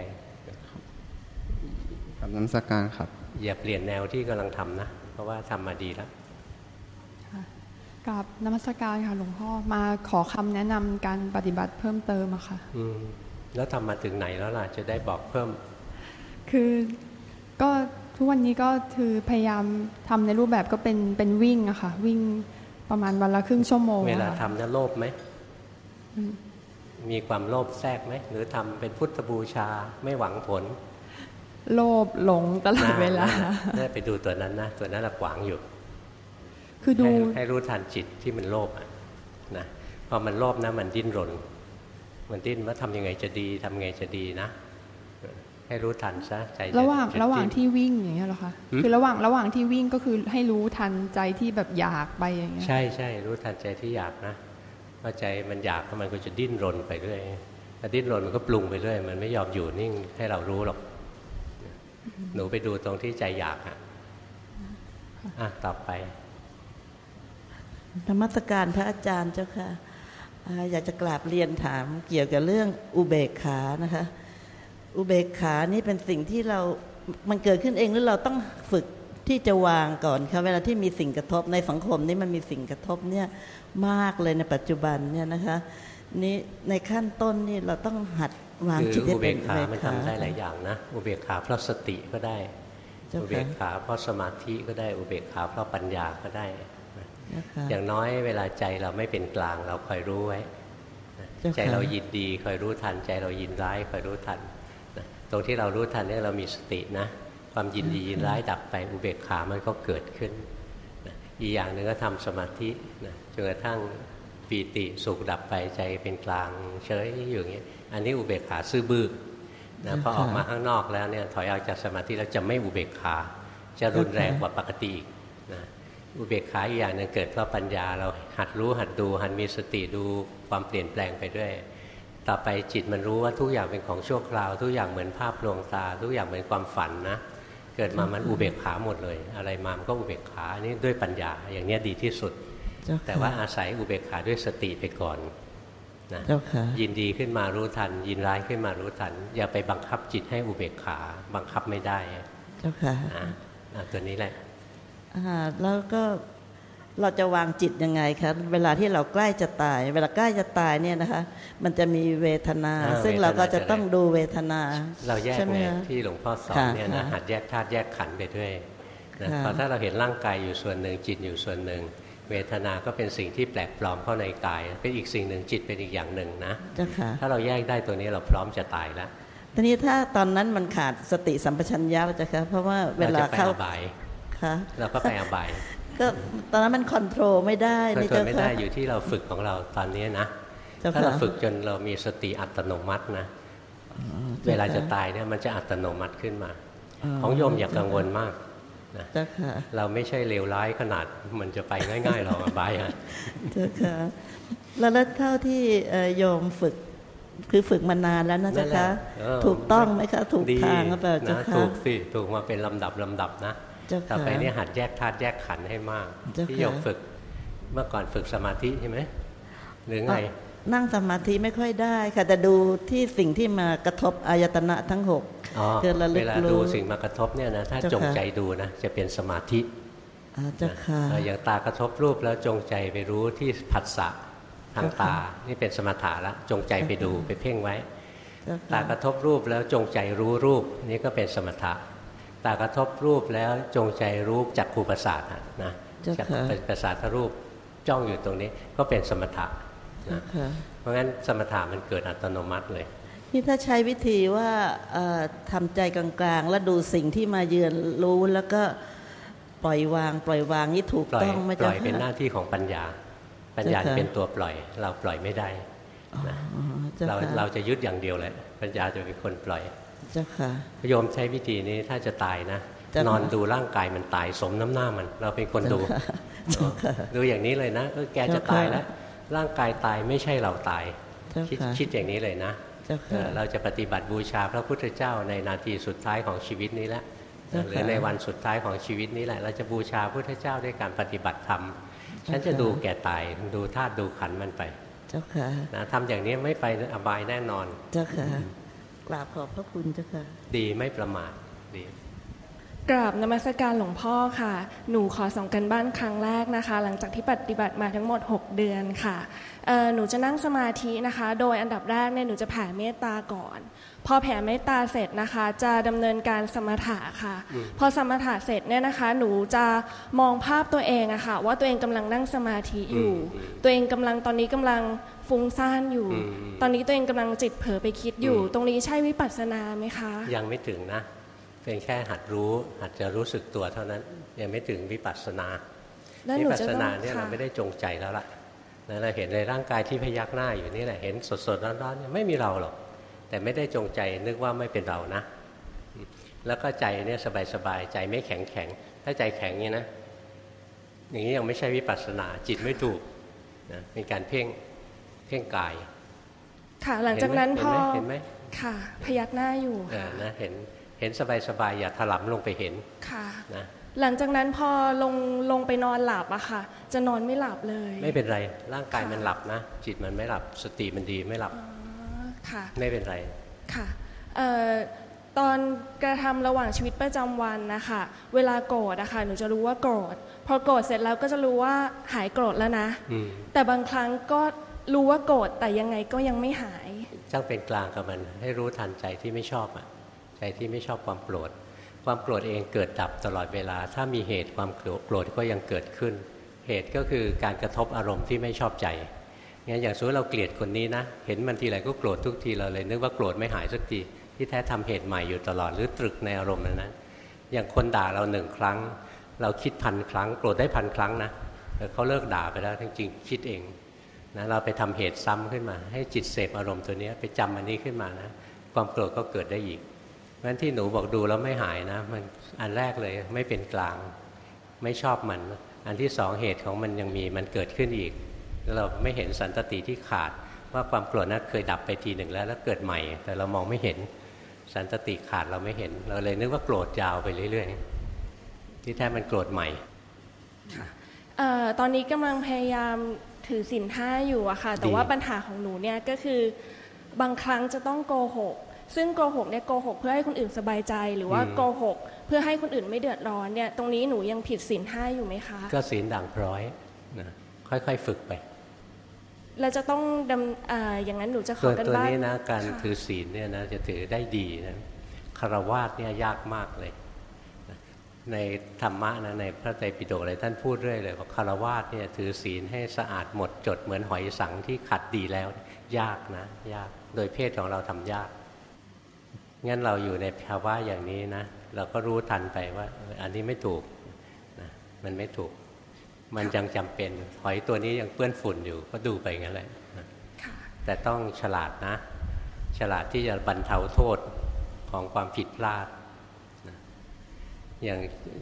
กับน้ำสการครับ อย่าเปลี่ยนแนวที่กำลังทำนะ เพราะว่าทำมาดีแล้วกับนมัสการค่ะหลวงพ่อมาขอคำแนะนำการปฏิบัติเพิ่มเติมอะค่ะ อืมแล้วทำมาถึงไหนแล้วล่ะ จะได้บอกเพิ่ม คือก็ทุกวันนี้ก็คือพยายามทำในรูปแบบก็เป็นเป็นวิ่งอะค่ะ วิ่งประมาณวันละครึ่งชั่วโมงเวลาทำจะโลภไหมมีความโลภแทรกไหมหรือทำเป็นพุทธบูชาไม่หวังผล โลภหลงตลอดเวลาได้ไปดูตัวนั้นนะ ตัวนั้นละขวางอยู่ คือดูให้รู้ทันจิตที่มันโลภนะพอมันโลภนะ มันดิ้นรน มันดิ้นว่าทำยังไงจะดีทำไงจะดีนะ ให้รู้ทันซะใจระหว่างระหว่างที่วิ่งอย่างเงี้ยหรอคะคือระหว่างระหว่างที่วิ่งก็คือให้รู้ทันใจที่แบบอยากไปอย่างเงี้ยใช่ใช่รู้ทันใจที่อยากนะพอใจมันอยากมันก็จะดิ้นรนไปเรื่อยพอดิ้นรนมันก็ปรุงไปเรื่อยมันไม่ยอมอยู่นิ่งให้เรารู้หรอก หนูไปดูตรงที่ใจอยากอะอะต่อไปธรรมสการพระอาจารย์เจ้าค่ะอยากจะกราบเรียนถามเกี่ยวกับเรื่องอุเบกขานะคะ อุเบกขานี่เป็นสิ่งที่เรา มันเกิดขึ้นเองหรือเราต้องฝึกที่จะวางก่อนคะเวลาที่มีสิ่งกระทบในสังคมนี้มันมีสิ่งกระทบเนี่ยมากเลยในปัจจุบันเนี่ยนะคะนี่ในขั้นต้นนี่เราต้องหัด วางจิตให้เป็นอุเบกขามันทำได้หลายอย่างนะอุเบกขาเพราะสติก็ได้อุเบกขาเพราะสมาธิก็ได้อุเบกขาเพราะปัญญาก็ได้ อย่างน้อยเวลาใจเราไม่เป็นกลางเราคอยรู้ไว้ ใจเรายินดีคอยรู้ทัน ใจเรายินร้ายคอยรู้ทัน ตรงที่เรารู้ทันนี่เรามีสตินะ ความยินดียินร้ายดับไปอุเบกขามันก็เกิดขึ้นนะอีกอย่างหนึ่งก็ทำสมาธินะจนกระทั่งปีติสุขดับไปใจเป็นกลางเฉยอยู่อย่างนี้ อันนี้อุเบกขาซื่อบื้อนะพอออกมาข้างนอกแล้วเนี่ยถอยออกจากสมาธิแล้วจะไม่อุเบกขา จะรุนแรงกว่าปกติอีกนะอุเบกขาอีกอย่างหนึ่งเกิดเพราะปัญญาเราหัดรู้หัดดูหัดมีสติดูความเปลี่ยนแปลงไปด้วย ต่อไปจิตมันรู้ว่าทุกอย่างเป็นของชั่วคราว ทุกอย่างเหมือนภาพลวงตา ทุกอย่างเหมือนความฝันนะเกิดมามันอุเบกขาหมดเลย อะไรมามันก็อุเบกขานี่ด้วยปัญญาอย่างนี้ดีที่สุด แต่ว่าอาศัยอุเบกขาด้วยสติไปก่อน นะยินดีขึ้นมารู้ทัน ยินร้ายขึ้นมารู้ทัน อย่าไปบังคับจิตให้อุเบกขา บังคับไม่ได้ เจ้าค่ะตัวนี้แหละแล้วก็เราจะวางจิตยังไงครับเวลาที่เราใกล้จะตาย เวลาใกล้จะตายเนี่ยนะคะ มันจะมีเวทนา ซึ่งเราก็จะต้องดูเวทนา เราแยกไงที่หลวงพ่อสอนเนี่ยนะหัดแยกธาตุแยกขันธ์ไปด้วยนะพอถ้าเราเห็นร่างกายอยู่ส่วนหนึ่งจิตอยู่ส่วนหนึ่ง เวทนาก็เป็นสิ่งที่แปลกปลอมเข้าในกาย เป็นอีกสิ่งหนึ่งจิตเป็นอีกอย่างหนึ่งนะถ้าเราแยกได้ตัวนี้เราพร้อมจะตายแล้วทีนี้ถ้าตอนนั้นมันขาดสติสัมปชัญญะเราจะครับเพราะว่าเวลาเข้าอบายเราก็ไปอบายก็ตอนนั้นมัน control ไม่ได้ control ไม่ได้อยู่ที่เราฝึกของเราตอนนี้นะถ้าเราฝึกจนเรามีสติอัตโนมัตินะเวลาจะตายเนี่ยมันจะอัตโนมัติขึ้นมา ของโยมอย่ากังวลมาก นะเราไม่ใช่เลวร้ายขนาดมันจะไปง่ายๆหรอกบายฮะเจ้าค่ะแล้วเท่าที่โยมฝึกคือฝึกมานานแล้วนะเจ้าค่ะถูกต้องไหมคะถูกทางหรือเปล่าเจ้าค่ะถูกสิถูกมาเป็นลำดับลำดับนะต่อไปนี่หัดแยกธาตุแยกขันธ์ให้มากที่ยกฝึกเมื่อก่อนฝึกสมาธิใช่ไหมหรือไง นั่งสมาธิไม่ค่อยได้ค่ะแต่ดูที่สิ่งที่มากระทบอายตนะทั้งหกเวลาดูสิ่งมากระทบเนี่ยนะถ้าจงใจดูนะจะเป็นสมาธิอย่างตากระทบรูปแล้วจงใจไปรู้ที่ผัสสะทางตา นี่เป็นสมถะแล้วจงใจไปดูไปเพ่งไว้ ตากระทบรูปแล้วจงใจรู้รูป นี่ก็เป็นสมถะ ตากระทบรูปแล้วจงใจรู้จักขูประสาทนะจักประสาทรูปจ้องอยู่ตรงนี้ก็เป็นสมถะนะ เพราะงั้นสมถะมันเกิดอัตโนมัติเลยนี่ถ้าใช้วิธีว่าทำใจกลางๆ แล้วดูสิ่งที่มาเยือนรู้แล้วก็ปล่อยวาง ปล่อยวางนี่ถูกต้องไหมจ๊ะปล่อยเป็นหน้าที่ของปัญญา ปัญญาเป็นตัวปล่อย เราปล่อยไม่ได้นะเราเราจะยึดอย่างเดียวเลยปัญญาจะเป็นคนปล่อยเจ้าค่ะโยมใช้วิธีนี้ถ้าจะตายนะนอนดูร่างกายมันตายสมน้ำหน้ามัน เราเป็นคนดูดูอย่างนี้เลยนะเออแกจะตายแล้ว ร่างกายตายไม่ใช่เราตาย คิดคิดอย่างนี้เลยนะเราจะปฏิบัติบูชาพระพุทธเจ้าในนาทีสุดท้ายของชีวิตนี้แหละหรือในวันสุดท้ายของชีวิตนี้แหละ เราจะบูชาพุทธเจ้าด้วยการปฏิบัติธรรม ฉันจะดูแก่ตายดูธาตุดูขันมันไปเจ้าค่ะนะทำอย่างนี้ไม่ไปอบายแน่นอน เจ้าค่ะกราบขอบพระคุณเจ้าค่ะ ดีไม่ประมาทดี กราบนมัสการหลวงพ่อค่ะ หนูขอส่งกันบ้านครั้งแรกนะคะ หลังจากที่ปฏิบัติมาทั้งหมด 6 เดือนค่ะ หนูจะนั่งสมาธินะคะ โดยอันดับแรกเนี่ยหนูจะแผ่เมตตาก่อน พอแผ่เมตตาเสร็จนะคะ จะดำเนินการสมถะค่ะ พอสมถะเสร็จเนี่ยนะคะ หนูจะมองภาพตัวเองอะค่ะว่าตัวเองกำลังนั่งสมาธิอยู่ ตัวเองกำลังตอนนี้กำลังฟุ้งซ่านอยู่ ตอนนี้ตัวเองกำลังจิตเผลอไปคิดอยู่ ตรงนี้ใช่วิปัสสนาไหมคะ ยังไม่ถึงนะ เป็นแค่หัดรู้ หัดจะรู้สึกตัวเท่านั้น ยังไม่ถึงวิปัสสนาวิปัสสนาเนี่ยเราไม่ได้จงใจแล้วล่ะเราเห็นในร่างกายที่พยักหน้าอยู่นี่แหละเห็นสดๆร้อนๆไม่มีเราหรอก แต่ไม่ได้จงใจนึกว่าไม่เป็นเรานะ แล้วก็ใจเนี่ยสบายๆใจไม่แข็งแข็ง ถ้าใจแข็งเนี่ยนะ อย่างนี้ยังไม่ใช่วิปัสสนาจิตไม่ถูกนะเป็นการเพ่งเพ่งกาย ค่ะหลังจากนั้นพอเห็นไหมค่ะ พยักหน้าอยู่นะเห็น เห็นสบายๆอย่าถลำลงไปเห็นค่ะนะหลังจากนั้นพอลงลงไปนอนหลับอะค่ะ จะนอนไม่หลับเลย ไม่เป็นไรร่างกายมันหลับนะ จิตมันไม่หลับสติมันดีไม่หลับค่ะไม่เป็นไรค่ะตอนกระทำระหว่างชีวิตประจำวันนะคะเวลาโกรธอะค่ะหนูจะรู้ว่าโกรธพอโกรธเสร็จแล้วก็จะรู้ว่าหายโกรธแล้วนะแต่บางครั้งก็รู้ว่าโกรธแต่ยังไงก็ยังไม่หายจ้างเป็นกลางกับมันให้รู้ทันใจที่ไม่ชอบอะ ใจที่ไม่ชอบความโกรธความโกรธเองเกิดดับตลอดเวลา ถ้ามีเหตุความโกรธก็ยังเกิดขึ้น เหตุก็คือการกระทบอารมณ์ที่ไม่ชอบใจงั้นอย่างสมมติเราเกลียดคนนี้นะ เห็นมันทีไรก็โกรธทุกทีเราเลยนึกว่าโกรธไม่หายสักทีที่แท้ทำเหตุใหม่อยู่ตลอดหรือตรึกในอารมณ์นั้นนะอย่างคนด่าเราหนึ่งครั้ง เราคิดพันครั้งโกรธได้พันครั้งนะแต่เขาเลิกด่าไปแล้วจริงๆคิดเองนะเราไปทำเหตุซ้ำขึ้นมา ให้จิตเสพอารมณ์ตัวนี้ไปจำอันนี้ขึ้นมานะความโกรธก็เกิดได้อีก งั้นที่หนูบอกดูแล้วไม่หายนะ มันอันแรกเลยไม่เป็นกลาง ไม่ชอบมัน อันที่สองเหตุของมันยังมีมันเกิดขึ้นอีก เราไม่เห็นสันตติที่ขาด ว่าความโกรธนั้นเคยดับไปทีหนึ่งแล้วแล้วเกิดใหม่ แต่เรามองไม่เห็นสันตติขาดเราไม่เห็น เราเลยนึกว่าโกรธยาวไปเรื่อยๆที่แท้มันโกรธใหม่ตอนนี้กำลังพยายามถือสินห้าอยู่อะค่ะ แต่ว่าปัญหาของหนูเนี่ยก็คือบางครั้งจะต้องโกหก ซึ่งโกหกเนี่ยโกหกเพื่อให้คนอื่นสบายใจหรือว่าโกหกเพื่อให้คนอื่นไม่เดือดร้อนเนี่ยตรงนี้หนูยังผิดศีลห้าอยู่ไหมคะ ก็ศีลด่างพร้อยนะค่อยๆฝึกไปเราจะต้องดำออย่างนั้นหนูจะขอกันบ้างตัวนี้นะการถือศีลเนี่ยนะจะถือได้ดีนะคารวาสเนี่ยยากมากเลย ในธรรมะนะในพระไตรปิฎกอะไรท่านพูดเรื่อยเลยว่าคารวาสเนี่ยถือศีลให้สะอาดหมดจดเหมือนหอยสังที่ขัดดีแล้ว ยากนะ ยากโดยเพศของเราทำยาก งั้นเราอยู่ในภาวะอย่างนี้นะ เราก็รู้ทันไปว่า อันนี้ไม่ถูกนะมันไม่ถูก มันยังจำเป็นหอยตัวนี้ยังเปื้อนฝุ่นอยู่ก็ดูไปงั้นแหละแต่ต้องฉลาดนะ ฉลาดที่จะบรรเทาโทษของความผิดพลาดนะอย่าง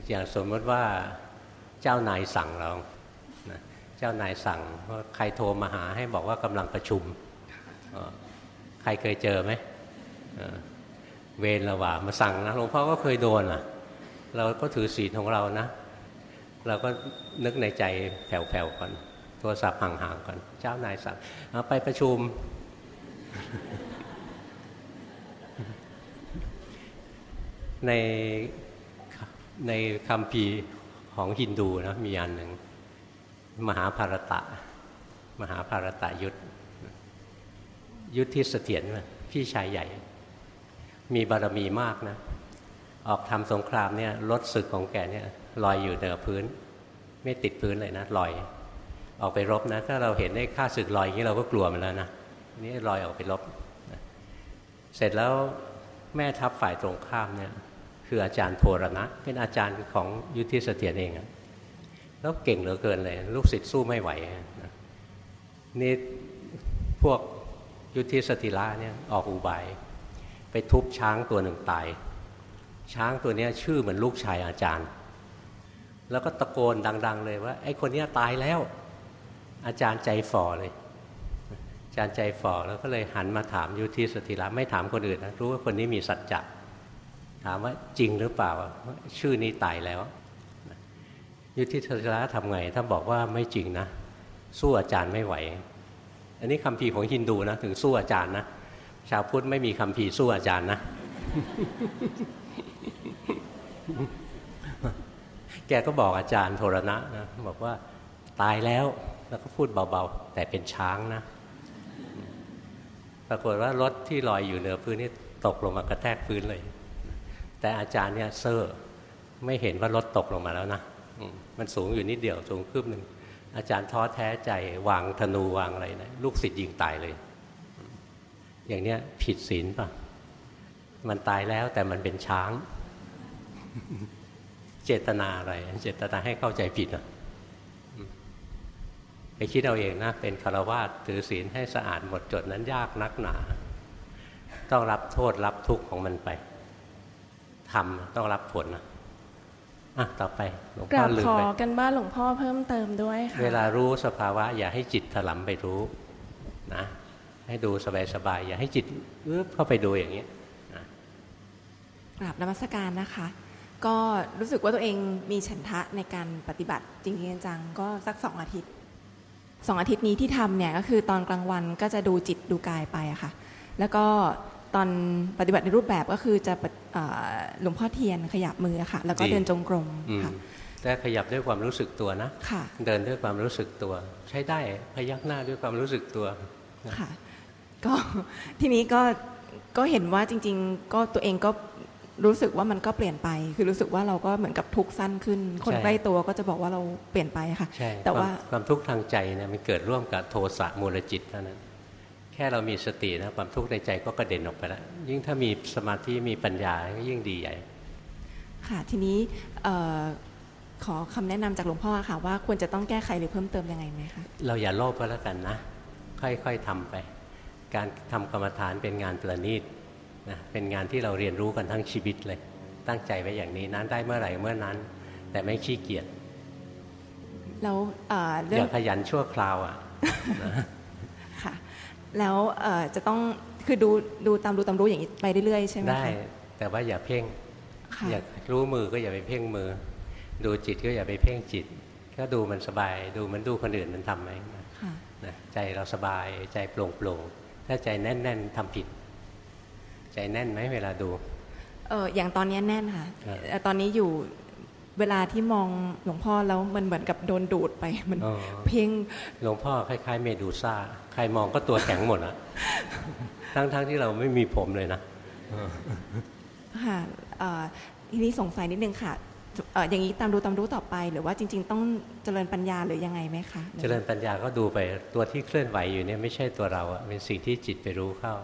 อย่างสมมติว่าเจ้านายสั่งเรานะเจ้านายสั่งว่าใครโทรมาหาให้บอกว่ากำลังประชุม ใครเคยเจอไหม เวรละว่ามาสั่งนะหลวงพ่อก็เคยโดนอะ เราก็ถือศีลของเรานะ เราก็นึกในใจแผ่วๆก่อนโทรศัพท์ห่างๆก่อน เจ้านายสั่งเอาไปประชุม ในในคำพีของฮินดูนะมีอันหนึ่ง มหาภารตะ มหาภารตะยุทธยุทธที่เสถียรพี่ชายใหญ่ มีบารมีมากนะ ออกทำสงครามเนี่ยรถศึกของแกเนี่ยลอยอยู่เหนือพื้น ไม่ติดพื้นเลยนะลอย ออกไปรบนะ ถ้าเราเห็นได้ค่าศึกลอยอย่างนี้เราก็กลัวมันแล้วนะนี่ลอยออกไปรบ เสร็จแล้วแม่ทัพฝ่ายตรงข้ามเนี่ยคืออาจารย์โพรณะ เป็นอาจารย์ของยุทธิเสถียรเองแล้วเก่งเหลือเกินเลย ลูกศิษย์สู้ไม่ไหวนี่พวกยุทธิสติละเนี่ยออกอุบาย ไปทุบช้างตัวหนึ่งตาย ช้างตัวนี้ชื่อเหมือนลูกชายอาจารย์ แล้วก็ตะโกนดัง ๆ เลยว่า ไอ้คนนี้ตายแล้ว อาจารย์ใจฝ่อเลยอาจารย์ใจฝ่อแล้วก็เลยหันมาถามยุทธิสติละไม่ถามคนอื่นนะรู้ว่าคนนี้มีสัจจะถามว่าจริงหรือเปล่าชื่อนี้ตายแล้วยุทธิสติละทำไงถ้าบอกว่าไม่จริงนะ สู้อาจารย์ไม่ไหว อันนี้คำพีของฮินดูนะถึงสู้อาจารย์นะ ชาวพุทธไม่มีคำพีสู้อาจารย์นะ แกก็บอกอาจารย์โทรณะนะบอกว่าตายแล้วแล้วก็พูดเบาๆ แต่เป็นช้างนะ ปรากฏว่ารถที่ลอยอยู่เหนือพื้นนี่ตกลงมากระแทกพื้นเลย แต่อาจารย์เนี่ยเซอร์ไม่เห็นว่ารถตกลงมาแล้วนะมันสูงอยู่นิดเดียวสูงคืบหนึ่งอาจารย์ท้อแท้ใจวางธนูวางอะไรนะลูกศิษย์ยิงตายเลย อย่างเนี้ยผิดศีลป่ะ มันตายแล้วแต่มันเป็นช้าง เจตนาอะไร เจตนาให้เข้าใจผิดอะไปคิดเอาเองนะ เป็นคารวาสถือศีลให้สะอาดหมดจดนั้นยากนักหนา ต้องรับโทษรับทุกข์ของมันไปทำต้องรับผลนะอะต่อไปหลวงพ่อลืมไปขอกันบ้านหลวงพ่อเพิ่มเติมด้วยค่ะ เวลารู้สภาวะ อย่าให้จิตถลำไปรู้นะ ให้ดูสบายๆอย่าให้จิตอึบเข้าไปดูอย่างนี้กราบนมัสการนะคะ ก็รู้สึกว่าตัวเองมีฉันทะในการปฏิบัติจริงๆจังก็สักสองอาทิตย์สองอาทิตย์นี้ที่ทำเนี่ยก็คือตอนกลางวันก็จะดูจิตดูกายไปอะค่ะ แล้วก็ตอนปฏิบัติในรูปแบบก็คือจะหลวงพ่อเทียนขยับมือค่ะ แล้วก็เดินจงกรมค่ะแต่ขยับด้วยความรู้สึกตัวนะะเดินด้วยความรู้สึกตัว ใช้ได้พยักหน้าด้วยความรู้สึกตัวค่ะ ก็ทีนี้ก็ก็เห็นว่าจริง ๆ ก็ตัวเองก็รู้สึกว่ามันก็เปลี่ยนไป คือรู้สึกว่าเราก็เหมือนกับทุกข์สั้นขึ้น คนใกล้ตัวก็จะบอกว่าเราเปลี่ยนไปค่ะ แต่ว่าความทุกข์ทางใจเนี่ยมันเกิดร่วมกับโทสะมูลจิตเท่านั้น แค่เรามีสตินะความทุกข์ในใจก็กระเด็นออกไปแล้วยิ่งถ้ามีสมาธิมีปัญญาก็ยิ่งดีใหญ่ ค่ะทีนี้ขอคำแนะนำจากหลวงพ่อค่ะว่าควรจะต้องแก้ไขหรือเพิ่มเติมยังไงไหมคะเราอย่าโลภก็แล้วกันนะ ค่อยๆทำไป การทำกรรมฐานเป็นงานประณีตนะเป็นงานที่เราเรียนรู้กันทั้งชีวิตเลย ตั้งใจไว้อย่างนี้นั้นได้เมื่อไหร่เมื่อนั้น แต่ไม่ขี้เกียจแล้วอย่าขยันชั่วคราวอะค่ะแล้วจะต้องคือดูดูตามดูตามรู้อย่างนี้ไปเรื่อยๆใช่ไหมได้แต่ว่าอย่าเพ่งอยากรู้มือก็อย่าไปเพ่งมือ ดูจิตก็อย่าไปเพ่งจิต ก็ดูมันสบาย ดูมันดูคนอื่นมันทำไหมใจเราสบายใจโปร่งโปร่ง ถ้าใจแน่น ๆทำผิด ใจแน่นไหมเวลาดู เอออย่างตอนนี้แน่นค่ะ ตอนนี้อยู่เวลาที่มองหลวงพ่อแล้วมันเหมือนกับโดนดูดไปมันเพ่งหลวงพ่อคล้าย ๆ เมดูซ่า ใครมองก็ตัวแข็งหมดอะทั้งๆทที่เราไม่มีผมเลยนะค่ะทีนี้สงสัยนิดนึงค่ะ อย่างนี้ตามดูตามรู้ต่อไป หรือว่าจริง ๆ ต้องเจริญปัญญาหรือยังไงไหมคะ เจริญปัญญาก็ดูไปตัวที่เคลื่อนไหวอยู่เนี่ยไม่ใช่ตัวเราเป็นสิ่งที่จิตไปรู้เข้า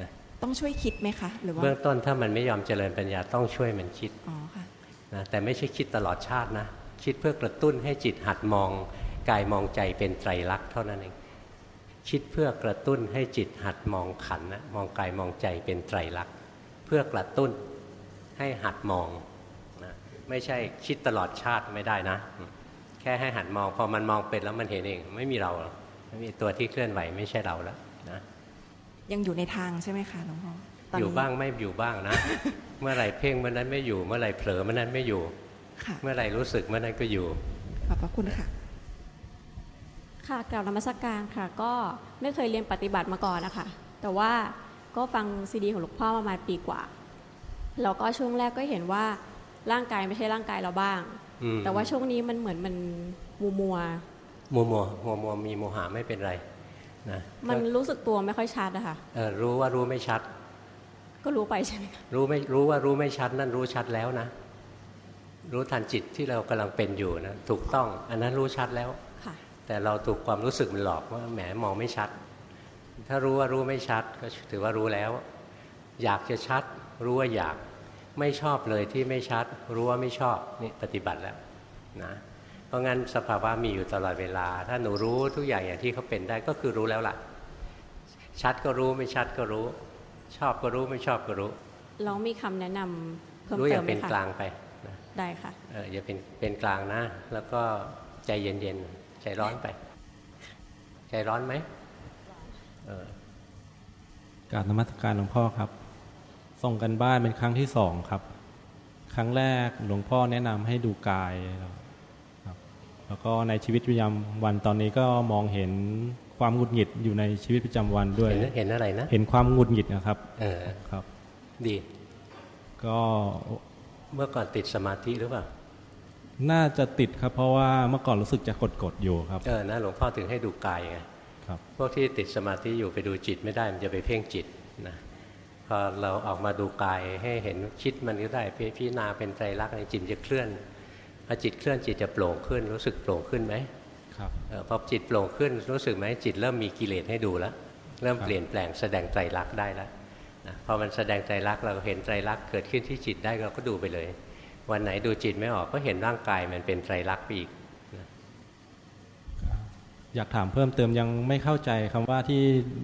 นะต้องช่วยคิดไหมคะหรือว่าเบื้องต้นถ้ามันไม่ยอมเจริญปัญญาต้องช่วยมันคิดอ๋อค่ะนะแต่ไม่ใช่คิดตลอดชาตินะคิดเพื่อกระตุ้นให้จิตหัดมองกายมองใจเป็นไตรลักษณ์เท่านั้นเองคิดเพื่อกระตุ้นให้จิตหัดมองขันนะมองกายมองใจเป็นไตรลักษณ์เพื่อกระตุ้นให้หัดมอง ไม่ใช่คิดตลอดชาติไม่ได้นะ แค่ให้หันมองพอมันมองเป็นแล้วมันเห็นเอง ไม่มีเราไม่มีตัวที่เคลื่อนไหวไม่ใช่เราแล้วนะยังอยู่ในทางใช่ไหมคะหลวงพ่ออยู่บ้างไม่อยู่บ้างนะ เมื่อไหร่เพ่งเมื่อนั้นไม่อยู่ เมื่อไหร่เผลอเมื่อนั้นไม่อยู่เมื่อไหร่รู้สึกเมื่อนั้นก็อยู่ขอบพระคุณค่ะ ค่ะกล่าวนมัสกการค่ะ ก็ไม่เคยเรียนปฏิบัติมาก่อนนะคะแต่ว่าก็ฟังซีดีของหลวงพ่อประมาณปีกว่าแล้วก็ช่วงแรกก็เห็นว่า ร่างกายไม่ใช่ร่างกายเราบ้าง แต่ว่าช่วงนี้มันเหมือนมันมัวมัวมัวมัวมัวมัวมีโมหะไม่เป็นไรนะมันรู้สึกตัวไม่ค่อยชัดอะค่ะรู้ว่ารู้ไม่ชัด ก็รู้ไปใช่ไหมคะรู้ไม่รู้ว่ารู้ไม่ชัดนั่นรู้ชัดแล้วนะ รู้ทันจิตที่เรากำลังเป็นอยู่นะถูกต้อง อันนั้นรู้ชัดแล้วแต่เราถูกความรู้สึกมันหลอกว่าแหมมองไม่ชัด ถ้ารู้ว่ารู้ไม่ชัดก็ถือว่ารู้แล้ว อยากจะชัด รู้ว่าอยาก ไม่ชอบเลยที่ไม่ชัด รู้ว่าไม่ชอบนี่ปฏิบัติแล้วนะเพราะงั้นสภาวะมีอยู่ตลอดเวลา ถ้าหนูรู้ทุกอย่างอย่างที่เขาเป็นได้ก็คือรู้แล้วล่ะ ชัดก็รู้ไม่ชัดก็รู้ ชอบก็รู้ไม่ชอบก็รู้ลองมีคำแนะนำเพิ่มเติมไหมคะรู้อย่างเป็นกลางไปได้ค่ะเอออย่าเป็นเป็นกลางนะ แล้วก็ใจเย็นๆใจร้อนไป ใจร้อนไหมเออการนมัสการหลวงพ่อครับ ส่งกันบ้านเป็นครั้งที่สองครับ ครั้งแรกหลวงพ่อแนะนำให้ดูกายครับ แล้วก็ในชีวิตประจำวันตอนนี้ก็มองเห็นความหงุดหงิดอยู่ในชีวิตประจำวันด้วย เห็นอะไรนะ เห็นความหงุดหงิดนะครับ เออครับ ดี ก็เมื่อก่อนติดสมาธิหรือเปล่า น่าจะติดครับ เพราะว่าเมื่อก่อนรู้สึกจะกดกดอยู่ครับ เออนะหลวงพ่อถึงให้ดูกายไง ครับ พวกที่ติดสมาธิอยู่ไปดูจิตไม่ได้มันจะไปเพ่งจิตนะ พอเราออกมาดูกายให้เห็นคิดมันก็ได้พิจารณาเป็นใจรักในจิตจะเคลื่อนพอจิตเคลื่อนจิตจะโปร่งขึ้น รู้สึกโปร่งขึ้นไหมครับพอจิตโปร่งขึ้นรู้สึกไหมจิตเริ่มมีกิเลสให้ดูแล้ว เริ่มเปลี่ยนแปลงแสดงใจรักได้แล้วนะพอมันแสดงใจรักเราเห็นใจรักเกิดขึ้นที่จิตได้เราก็ดูไปเลย วันไหนดูจิตไม่ออกก็เห็นร่างกายมันเป็นใจรักไปอีก อยากถามเพิ่มเติมยังไม่เข้าใจคำว่าที่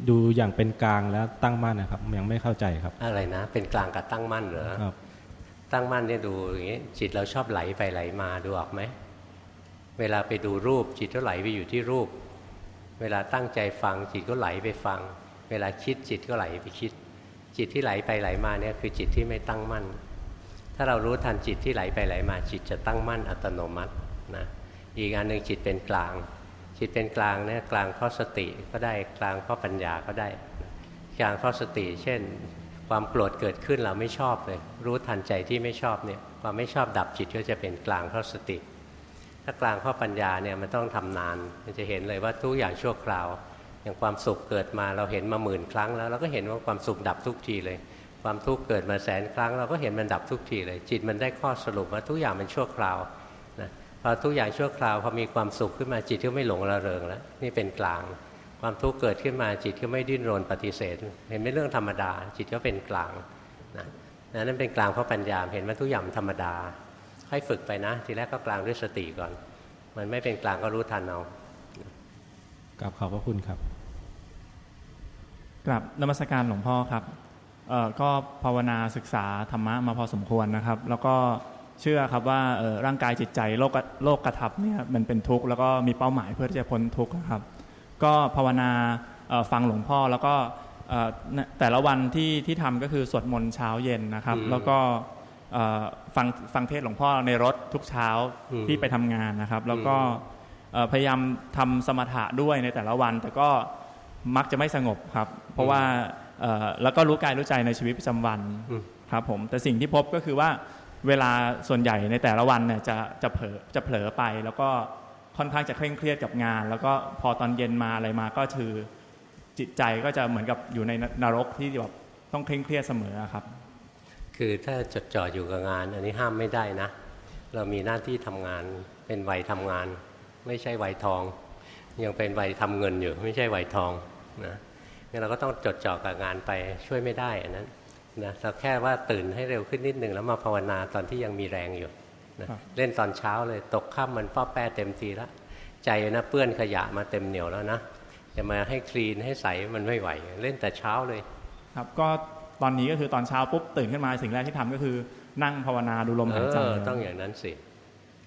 ดูอย่างเป็นกลางแล้วตั้งมั่นนะครับ ยังไม่เข้าใจครับ อะไรนะ เป็นกลางกับตั้งมั่นเหรอครับ ตั้งมั่นเนี่ยดูอย่างนี้จิตเราชอบไหลไปไหลมาดูออกไหมเวลาไปดูรูปจิตก็ไหลไปอยู่ที่รูป เวลาตั้งใจฟังจิตก็ไหลไปฟัง เวลาคิดจิตก็ไหลไปคิด จิตที่ไหลไปไหลมาเนี่ยคือจิตที่ไม่ตั้งมั่น ถ้าเรารู้ทันจิตที่ไหลไปไหลมา จิตจะตั้งมั่นอัตโนมัตินะอีกอันหนึ่งจิตเป็นกลาง จิตเป็นกลางเนี่ยกลางเพราะสติก็ได้กลางเพราะปัญญาก็ได้กลางเพราะสติ เช่น ความโกรธเกิดขึ้นเราไม่ชอบเลย รู้ทันใจที่ไม่ชอบเนี่ยความไม่ชอบดับจิตก็จะเป็นกลางเพราะสติ ถ้ากลางเพราะปัญญาเนี่ยมันต้องทำนานมันจะเห็นเลยว่าทุกอย่างชั่วคราว อย่างความสุขเกิดมาเราเห็นมาหมื่นครั้งแล้วเราก็เห็นว่าความสุขดับทุกทีเลย ความทุกข์เกิดมาแสนครั้ง เราก็เห็นมันดับทุกทีเลย จิตมันได้ข้อสรุปว่าทุกอย่างมันชั่วคราว อทุกอย่างชั่วคราวพอมีความสุขขึ้นมาจิตก็ไม่หลงระเริงแล้วนี่เป็นกลาง ความทุกข์เกิดขึ้นมาจิตก็ไม่ดิ้นรนปฏิเสธ เห็นเป็นเรื่องธรรมดา จิตก็เป็นกลางนะนั่นเป็นกลางเพราะปัญญาเห็นว่าทุกอย่างธรรมดาค่อยฝึกไปนะ ทีแรกก็กลางด้วยสติก่อน มันไม่เป็นกลางก็รู้ทันเอากราบขอบพระคุณครับกราบนมัสการหลวงพ่อครับก็ภาวนาศึกษาธรรมะมาพอสมควรนะครับ แล้วก็ เชื่อครับว่าร่างกายจิตใจโลกโลกกระทับเนี่ยมันเป็นทุกข์แล้วก็มีเป้าหมายเพื่อที่จะพ้นทุกข์นะครับ ก็ภาวนาฟังหลวงพ่อแล้วก็แต่ละวันที่ที่ทำก็คือสวดมนต์เช้าเย็นนะครับ แล้วก็ฟังฟังเทศหลวงพ่อในรถทุกเช้าที่ไปทำงานนะครับ แล้วก็พยายามทำสมถะด้วยในแต่ละวัน แต่ก็มักจะไม่สงบครับ เพราะว่าแล้วก็รู้กายรู้ใจในชีวิตประจำวันครับผมแต่สิ่งที่พบก็คือว่า เวลาส่วนใหญ่ในแต่ละวันเนี่ยจะจะเผลอจะเผลอไป แล้วก็ค่อนข้างจะเคร่งเครียดกับงาน แล้วก็พอตอนเย็นมาอะไรมาก็คือจิตใจก็จะเหมือนกับอยู่ในนรกที่แบบต้องเคร่งเครียดเสมอครับ คือถ้าจดจ่ออยู่กับงาน อันนี้ห้ามไม่ได้นะ เรามีหน้าที่ทำงานเป็นวัยทำงาน ไม่ใช่วัยทอง ยังเป็นวัยทำเงินอยู่ ไม่ใช่วัยทองนะงั้นเราก็ต้องจดจ่อกับงานไปช่วยไม่ได้อันนั้น นะเราแค่ว่าตื่นให้เร็วขึ้นนิดหนึ่งแล้วมาภาวนาตอนที่ยังมีแรงอยู่นะเล่นตอนเช้าเลยตกค่ำมันป้อแป้เต็มทีแล้วใจนะเปื้อนขยะมาเต็มเหนียวแล้วนะจะมาให้คลีนให้ใสมันไม่ไหว เล่นแต่เช้าเลย ครับก็ตอนนี้ก็คือตอนเช้าปุ๊บตื่นขึ้นมาสิ่งแรกที่ทำก็คือนั่งภาวนาดูลมหายใจต้องอย่างนั้นสิ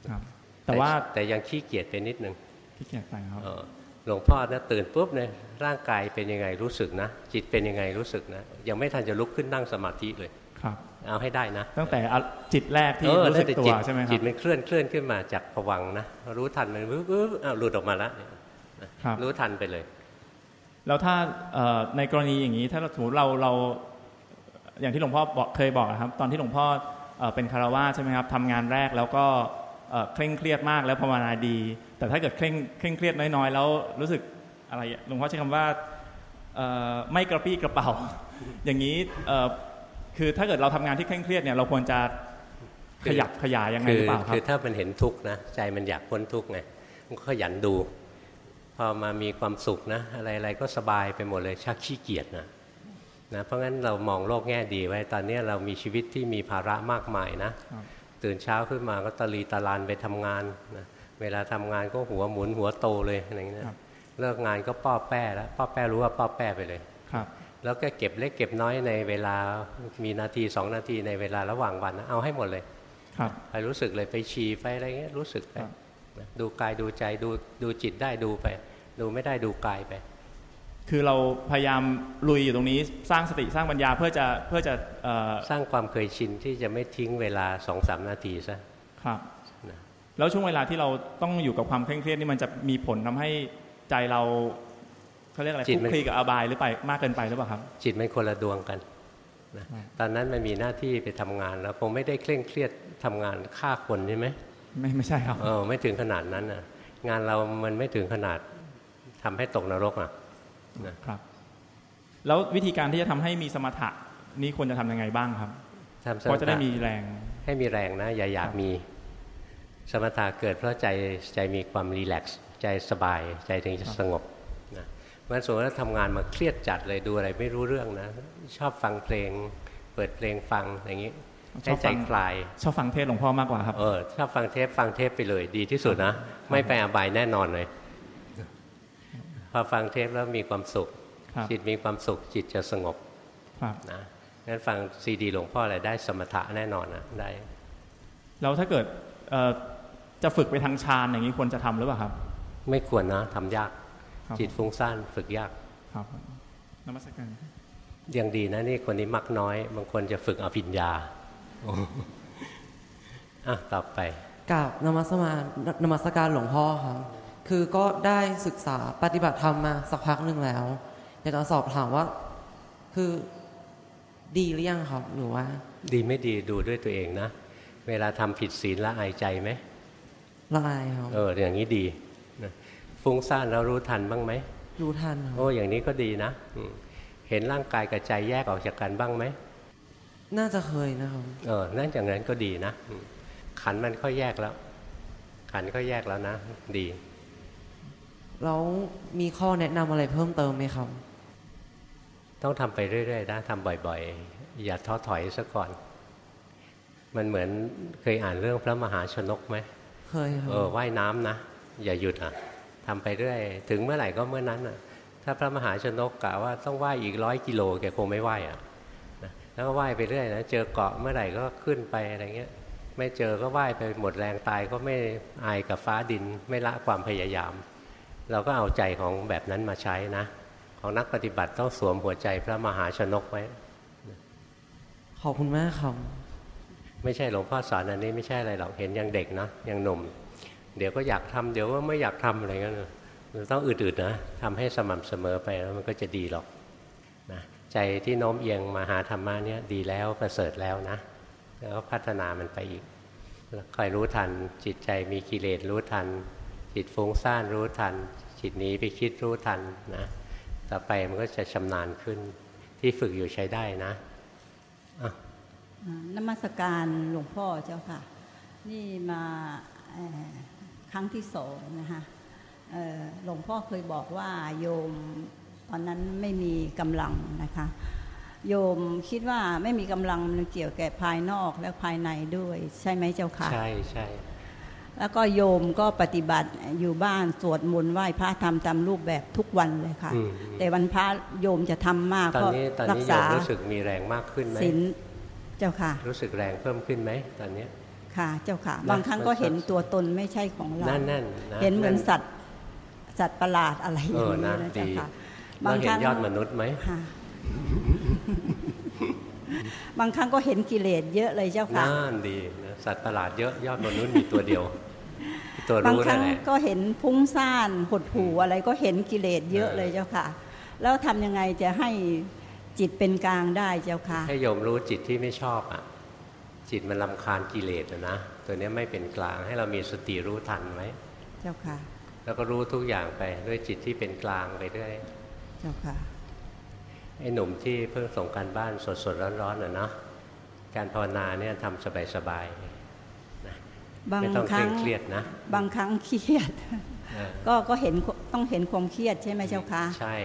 ครับ แต่ว่าแต่ยังขี้เกียจไปนิดนึงขี้เกียจไปครับหลวงพ่อนะตื่นปุ๊บเนี่ย ร่างกายเป็นยังไงรู้สึกนะ จิตเป็นยังไงรู้สึกนะ ยังไม่ทันจะลุกขึ้นนั่งสมาธิเลยครับเอาให้ได้นะ ตั้งแต่จิตแรกที่รู้สึกตัวใช่ไหมครับจิตมันเคลื่อนเคลื่อนขึ้นมาจากผวังนะรู้ทันมันปุ๊บปุ๊บอ้าวหลุดออกมาแล้วรู้ทันไปเลย แล้วถ้าในกรณีอย่างนี้ถ้าสมมติเราเราอย่างที่หลวงพ่อบอกเคยบอกครับ ตอนที่หลวงพ่อเป็นคารวะใช่ไหมครับทำงานแรกแล้วก็เคร่งเครียดมากแล้วภาวนาดี แต่ถ้าเกิดเคร่งเคร่งเครียดน้อยๆ แล้วรู้สึก อะไรหลวงพ่อใช้คำว่าไม่กระปี้กระเป๋า อย่างนี้คือถ้าเกิดเราทำงานที่เคร่งเครียดเนี่ยเราควรจะขยับขยายยังไงหรือเปล่าครับคือถ้ามันเห็นทุกข์นะใจมันอยากพ้นทุกข์ไงมันก็ขยันดู พอมามีความสุขนะ อะไรๆก็สบายไปหมดเลยชักขี้เกียจนะนะเพราะงั้นเรามองโลกแง่ดีไว้ตอนนี้เรามีชีวิตที่มีภาระมากมายนะตื่นเช้าขึ้นมาก็ตะลีตะลานไปทำงานนะเวลาทำงานก็หัวหมุนหัวโตเลยอะไรอย่างนี้นะ เลิกงานก็ป้อแป้แล้วป้อแป้รู้ว่าป้อแป้ไปเลยครับ แล้วก็เก็บเล็กเก็บน้อยในเวลามีนาทีสองนาทีในเวลาระหว่างวันนะเอาให้หมดเลยครับไปรู้สึกเลยไปฉี่ไปอะไรเงี้ยรู้สึกไปดูกายดูใจดูดูจิตได้ดูไป ดูไม่ได้ดูกายไป คือเราพยายามลุยอยู่ตรงนี้สร้างสติสร้างปัญญาเพื่อจะเพื่อจะสร้างความเคยชินที่จะไม่ทิ้งเวลาสองสามนาทีซะครับแล้วช่วงเวลาที่เราต้องอยู่กับความเคร่งเครียดนี่มันจะมีผลทำให้ ใจเราเขาเรียกอะไรคุกคีกับอบายหรือไปมากเกินไปหรือเปล่าครับ จิตมันคนละดวงกันนะตอนนั้นมันมีหน้าที่ไปทำงานแล้วคงไม่ได้เคร่งเครียดทำงานฆ่าคนใช่ไหมไม่ไม่ใช่ครับเออไม่ถึงขนาดนั้นนะงานเรามันไม่ถึงขนาดทำให้ตกนรกอะครับ แล้ววิธีการที่จะทำให้มีสมถะนี่ควรจะทํำยังไงบ้างครับเพราะจะได้มีแรง ให้มีแรงนะ อย่าอยากมี สมถะเกิดเพราะใจใจมีความรีแลกซ์ ใจสบายใจถึงจะสงบนะมันสมมติว่าทำงานมาเครียดจัดเลยดูอะไรไม่รู้เรื่องนะ ชอบฟังเพลง เปิดเพลงฟังอย่างนี้ให้ใจคลาย ชอบฟังเทศหลวงพ่อมากกว่าครับเออชอบฟังเทปฟังเทปไปเลยดีที่สุดนะ ไม่ไปอบายแน่นอนเลย พอฟังเทปแล้วมีความสุข จิตมีความสุขจิตจะสงบนะงั้นฟังซีดีหลวงพ่ออะไรได้สมถะแน่นอนนะได้แล้วถ้าเกิดจะฝึกไปทางฌานอย่างนี้ควรจะทำหรือเปล่าครับ ไม่ควรนะทำยาก จิตฟุ้งซ่านฝึกยากครับนมัสการยังดีนะนี่คนนี้มักน้อย บางคนจะฝึกอภิญญาอะต่อไปกับนมัสมานมัสการหลวงพ่อครับ คือก็ได้ศึกษาปฏิบัติธรรมมาสักพักหนึ่งแล้วอยากจะสอบถามว่า คือดีหรือยังครับหรือว่า ดีไม่ดีดูด้วยตัวเองนะ เวลาทำผิดศีลละอายใจไหมละอายครับ เอออย่างนี้ดีนะ ฟุ้งซ่านเรารู้ทันบ้างไหมรู้ทันโอ้อย่างนี้ก็ดีนะเห็นร่างกายกับใจแยกออกจากกันบ้างไหมน่าจะเคยนะครับเออนั่นอย่างนั้นก็ดีนะขันมันค่อยแยกแล้ว ขันก็แยกแล้วนะ ดีแล้วมีข้อแนะนำอะไรเพิ่มเติมไหมครับ ต้องทำไปเรื่อยๆนะทำบ่อยๆ อย่าท้อถอยซะก่อน มันเหมือนเคยอ่านเรื่องพระมหาชนกไหมเคยครับเออว่ายน้ำนะ อย่าหยุดอะ ทำไปเรื่อยถึงเมื่อไหร่ก็เมื่อนั้นอะ ถ้าพระมหาชนกกะว่าต้องว่ายอีกร้อยกิโลแกคงไม่ว่ายอะแล้วก็ว่ายไปเรื่อยนะเจอเกาะเมื่อไหร่ก็ขึ้นไปอะไรเงี้ย ไม่เจอก็ว่ายไปหมดแรงตายก็ไม่อายกับฟ้าดิน ไม่ละความพยายาม เราก็เอาใจของแบบนั้นมาใช้นะ ของนักปฏิบัติต้องสวมหัวใจพระมหาชนกไว้ขอบคุณมากครับไม่ใช่หลวงพ่อสอนอันนี้ไม่ใช่อะไรหรอกเห็นยังเด็กนะยังหนุ่ม เดี๋ยวก็อยากทำเดี๋ยวว่าไม่อยากทำอะไรเงี้ยต้องอึดๆนะทำให้สม่ำเสมอไปแล้วมันก็จะดีหรอกนะใจที่โน้มเอียงมาหาธรรมะเนี่ยดีแล้วประเสริฐแล้วนะ แล้วก็พัฒนามันไปอีกคอยรู้ทัน จิตใจมีกิเลสรู้ทัน จิตฟุ้งซ่านรู้ทัน จิตนี้ไปคิดรู้ทันนะต่อไปมันก็จะชำนาญขึ้นที่ฝึกอยู่ใช้ได้นะนมัสการหลวงพ่อเจ้าค่ะ นี่มา ครั้งที่สองนะคะหลวงพ่อเคยบอกว่าโยมตอนนั้นไม่มีกำลังนะคะโยมคิดว่าไม่มีกำลังมันเกี่ยวแก่ภายนอกและภายในด้วย ใช่ไหมเจ้าค่ะใช่ใช่แล้วก็โยมก็ปฏิบัติอยู่บ้านสวดมนต์ไหว้พระทำตามรูปแบบทุกวันเลยค่ะ แต่วันพระโยมจะทำมากก็รักษารู้สึกมีแรงมากขึ้นไหมศีลเจ้าค่ะ รู้สึกแรงเพิ่มขึ้นไหมตอนนี้ ค่ะเจ้าค่ะ บางครั้งก็เห็นตัวตนไม่ใช่ของเรานั่นเห็นเหมือนสัตว์สัตว์ประหลาดอะไรอย่างนี้นะเจ้าค่ะบางครั้งยอดมนุษย์ไหมบางครั้งก็เห็นกิเลสเยอะเลยเจ้าค่ะน่นดีสัตว์ประหลาดเยอะยอดมนุษย์มีตัวเดียว ตัวรู้บางครั้งก็เห็นพุ่งซ่านหดหูอะไรก็เห็นกิเลสเยอะเลยเจ้าค่ะ แล้วทำยังไงจะให้จิตเป็นกลางได้เจ้าค่ะ ให้โยมรู้จิตที่ไม่ชอบอะ จิตมันลาคาญกิเลสนะตัวนี้ไม่เป็นกลางให้เรามีสติรู้ทันไว้เจ้าค่ะ แล้วก็รู้ทุกอย่างไปด้วยจิตที่เป็นกลางไปด้วยเจ้าค่ะไอ้หนุ่มที่เพิ่งส่งการบ้านสดๆร้อนๆอะเนาะการภาวนาเนี่ยทำสบายๆนะไม่ต้องเครียดนะ บางครั้งเครียด ก็ก็เห็นต้องเห็นความเครียดใช่ไหมเจ้าคะใช่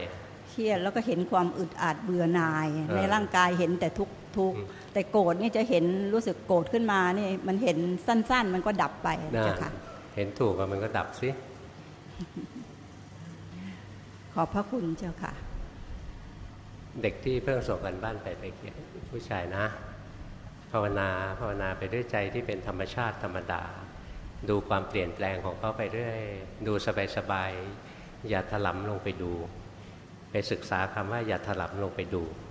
เครียดแล้วก็เห็นความอึดอัดเบื่อหน่าย ในร่างกายเห็นแต่ทุกทุก แต่โกรธนี่จะเห็นรู้สึกโกรธขึ้นมานี่มันเห็นสั้น ๆ มันก็ดับไปเจ้าค่ะเห็นถูกมันก็ดับสิขอบพระคุณเจ้าค่ะ เด็กที่เพิ่งส่งกันบ้านไปไปเขียนผู้ชายนะ ภาวนาภาวนาไปด้วยใจที่เป็นธรรมชาติธรรมดา ดูความเปลี่ยนแปลงของเขาไปเรื่อยดูสบายๆอย่าถลำลงไปดู ไปศึกษาคำว่าอย่าถลำลงไปดูนะ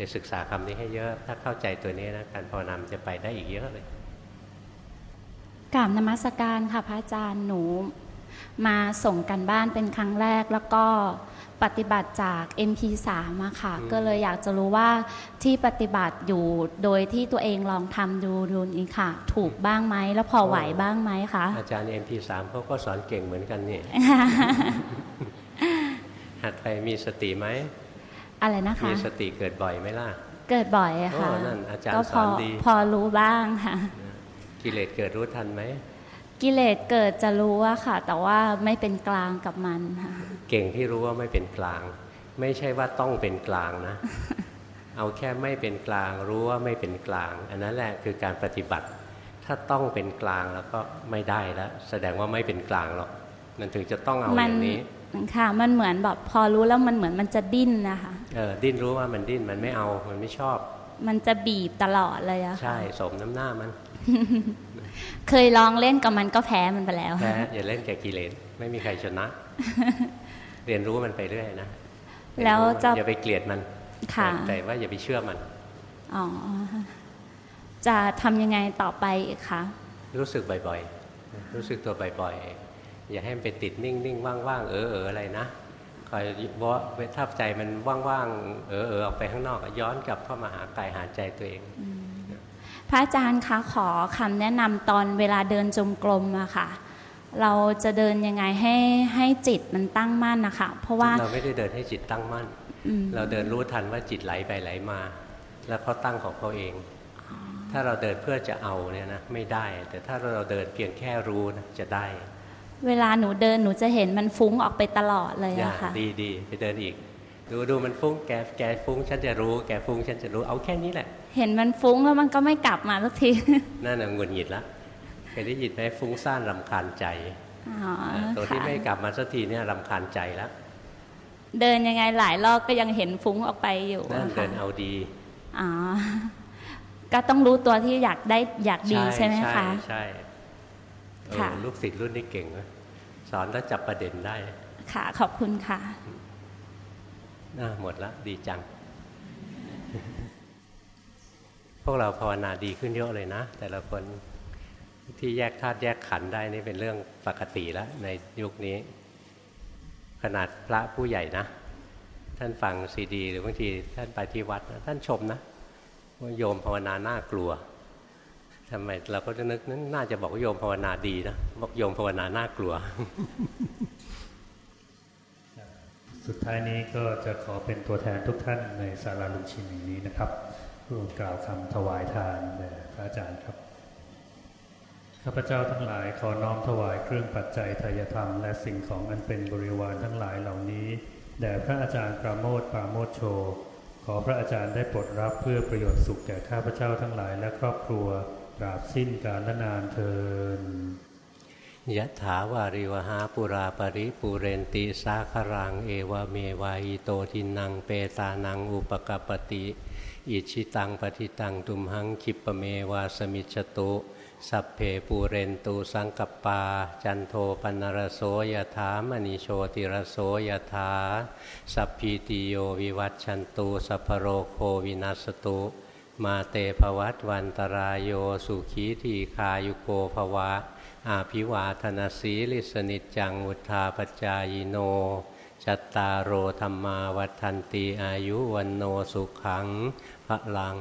ไปศึกษาคำนี้ให้เยอะ ถ้าเข้าใจตัวนี้นะการภาวนาจะไปได้อีกเยอะเลยกราบนมัสการค่ะพระอาจารย์หนู มาส่งกันบ้านเป็นครั้งแรกแล้วก็ปฏิบัติจาก MP3 มาค่ะ ก็เลยอยากจะรู้ว่าที่ปฏิบัติอยู่โดยที่ตัวเองลองทำดูดูนี้ค่ะ ถูกบ้างไหมแล้วพอไหวบ้างไหมคะ อาจารย์ MP3 เขาก็สอนเก่งเหมือนกันนี่หัดไปมีสติไหม อะไรนะคะมีสติเกิดบ่อยไหมล่ะ เกิดบ่อยค่ะนั่นอาจารย์สอนดีพอรู้บ้างค่ะ กิเลสเกิดรู้ทันไหมกิเลสเกิดจะรู้ว่าค่ะ แต่ว่าไม่เป็นกลางกับมันค่ะเก่งที่รู้ว่าไม่เป็นกลาง ไม่ใช่ว่าต้องเป็นกลางนะ เอาแค่ไม่เป็นกลาง รู้ว่าไม่เป็นกลาง อันนั้นแหละคือการปฏิบัติ ถ้าต้องเป็นกลางแล้วก็ไม่ได้แล้วแสดงว่าไม่เป็นกลางหรอกมันถึงจะต้องเอาอย่างนี้ ค่ะ มันเหมือนแบบพอรู้แล้วมันเหมือนมันจะดิ้นนะคะเออดิ้นรู้ว่ามันดิ้นมันไม่เอามันไม่ชอบ มันจะบีบตลอดเลยอะใช่สมน้ำหน้ามัน เคยลองเล่นกับมันก็แพ้มันไปแล้วแพ้อย่าเล่นแกกิเลสไม่มีใครชนะ เรียนรู้มันไปเรื่อยนะแล้วจะอย่าไปเกลียดมันแต่ว่าอย่าไปเชื่อมันอ๋อจะทำยังไงต่อไปคะรู้สึกบ่อยๆ รู้สึกตัวบ่อยๆ อย่าให้มันไปติดนิ่งๆ ว่างๆ เออเอออะไรนะคอยว่าถ้าใจมันว่างๆ เออเออออกไปข้างนอกย้อนกลับเข้ามาหากายหาใจตัวเอง พระอาจารย์คะขอคำแนะนำตอนเวลาเดินจมกลมอะค่ะ เราจะเดินยังไงให้ให้จิตมันตั้งมั่นนะคะเพราะว่าเราไม่ได้เดินให้จิตตั้งมั่น เราเดินรู้ทันว่าจิตไหลไปไหลมา แล้วเขาตั้งของเขาเองถ้าเราเดินเพื่อจะเอาเนี่ยนะไม่ได้ แต่ถ้าเราเดินเพียงแค่รู้นะจะได้ เวลาหนูเดินหนูจะเห็นมันฟุ้งออกไปตลอดเลยอะค่ะดีดีไปเดินอีก ดูดูมันฟุ้งแกแกฟุ้งฉันจะรู้ แกฟุ้งฉันจะรู้เอาแค่นี้แหละ เห็นมันฟุ้งแล้วมันก็ไม่กลับมาสักทีนั่นน่ะงุนหงิดละเคยได้ยินไหมฟุ้งซ่านรำคาญใจตัวที่ไม่กลับมาสักทีเนี่ยรำคาญใจแล้วเดินยังไงหลายรอบก็ยังเห็นฟุ้งออกไปอยู่นั่นเดินเอาดีอ๋อก็ต้องรู้ตัวที่อยากได้อยากดีใช่ไหมคะใช่ใช่ ลูกศิษย์รุ่นนี้เก่งนะสอนแล้วจับประเด็นได้ ค่ะ ขอบคุณค่ะน่าหมดแล้วดีจัง พวกเราภาวนาดีขึ้นเยอะเลยนะ แต่ละคนที่แยกธาตุแยกขันได้นี่เป็นเรื่องปกติแล้วในยุคนี้ ขนาดพระผู้ใหญ่นะ ท่านฟังซีดี หรือบางทีท่านไปที่วัดนะท่านชมนะว่าโยมภาวนาน่ากลัว ทำไมเราก็จะนึกนั้นน่าจะบอกว่าโยมภาวนาดีนะบอกโยมภาวนาน่ากลัว สุดท้ายนี้ก็จะขอเป็นตัวแทนทุกท่านในศาลาลุงชินนี้นะครับร่วมกล่าวคำถวายทานแด่พระอาจารย์ครับข้าพเจ้าทั้งหลายขอน้อมถวายเครื่องปัจจัยทายธรรม และสิ่งของอันเป็นบริวารทั้งหลายเหล่านี้แด่พระอาจารย์ปราโมทปราโมทโช ขอพระอาจารย์ได้โปรดรับเพื่อประโยชน์สุขแก่ข้าพเจ้าทั้งหลายและครอบครัว ตราบสิ้นกาลนานเทินยะถาวาริวหาปุราปริปูเรนติสาครัง เอวเมวายโตทินังเปตานังอุปกปติ อิจฉิตังปัตถิตังตุมหัง ขิปปะเมวะ สะมิชฌะตุ สัพเพปูเรนตุ สังกัปปา จันโทปัณณะระโส ยะถา มะณิ โชติระโส ยะถา สัพพีติโยวิวัชชันตุ สัพพะโรโควินัสสะตุ มาเต ภะวัตวันตะราโยสุขีทีฆายุโก ภะวะ อะภิวาทะนะสีลิสสะ นิจจัง วุฑฒาปะจายิโนจัตตารโอธรรมาวัฏันตีอายุวันโนสุขังพระลัง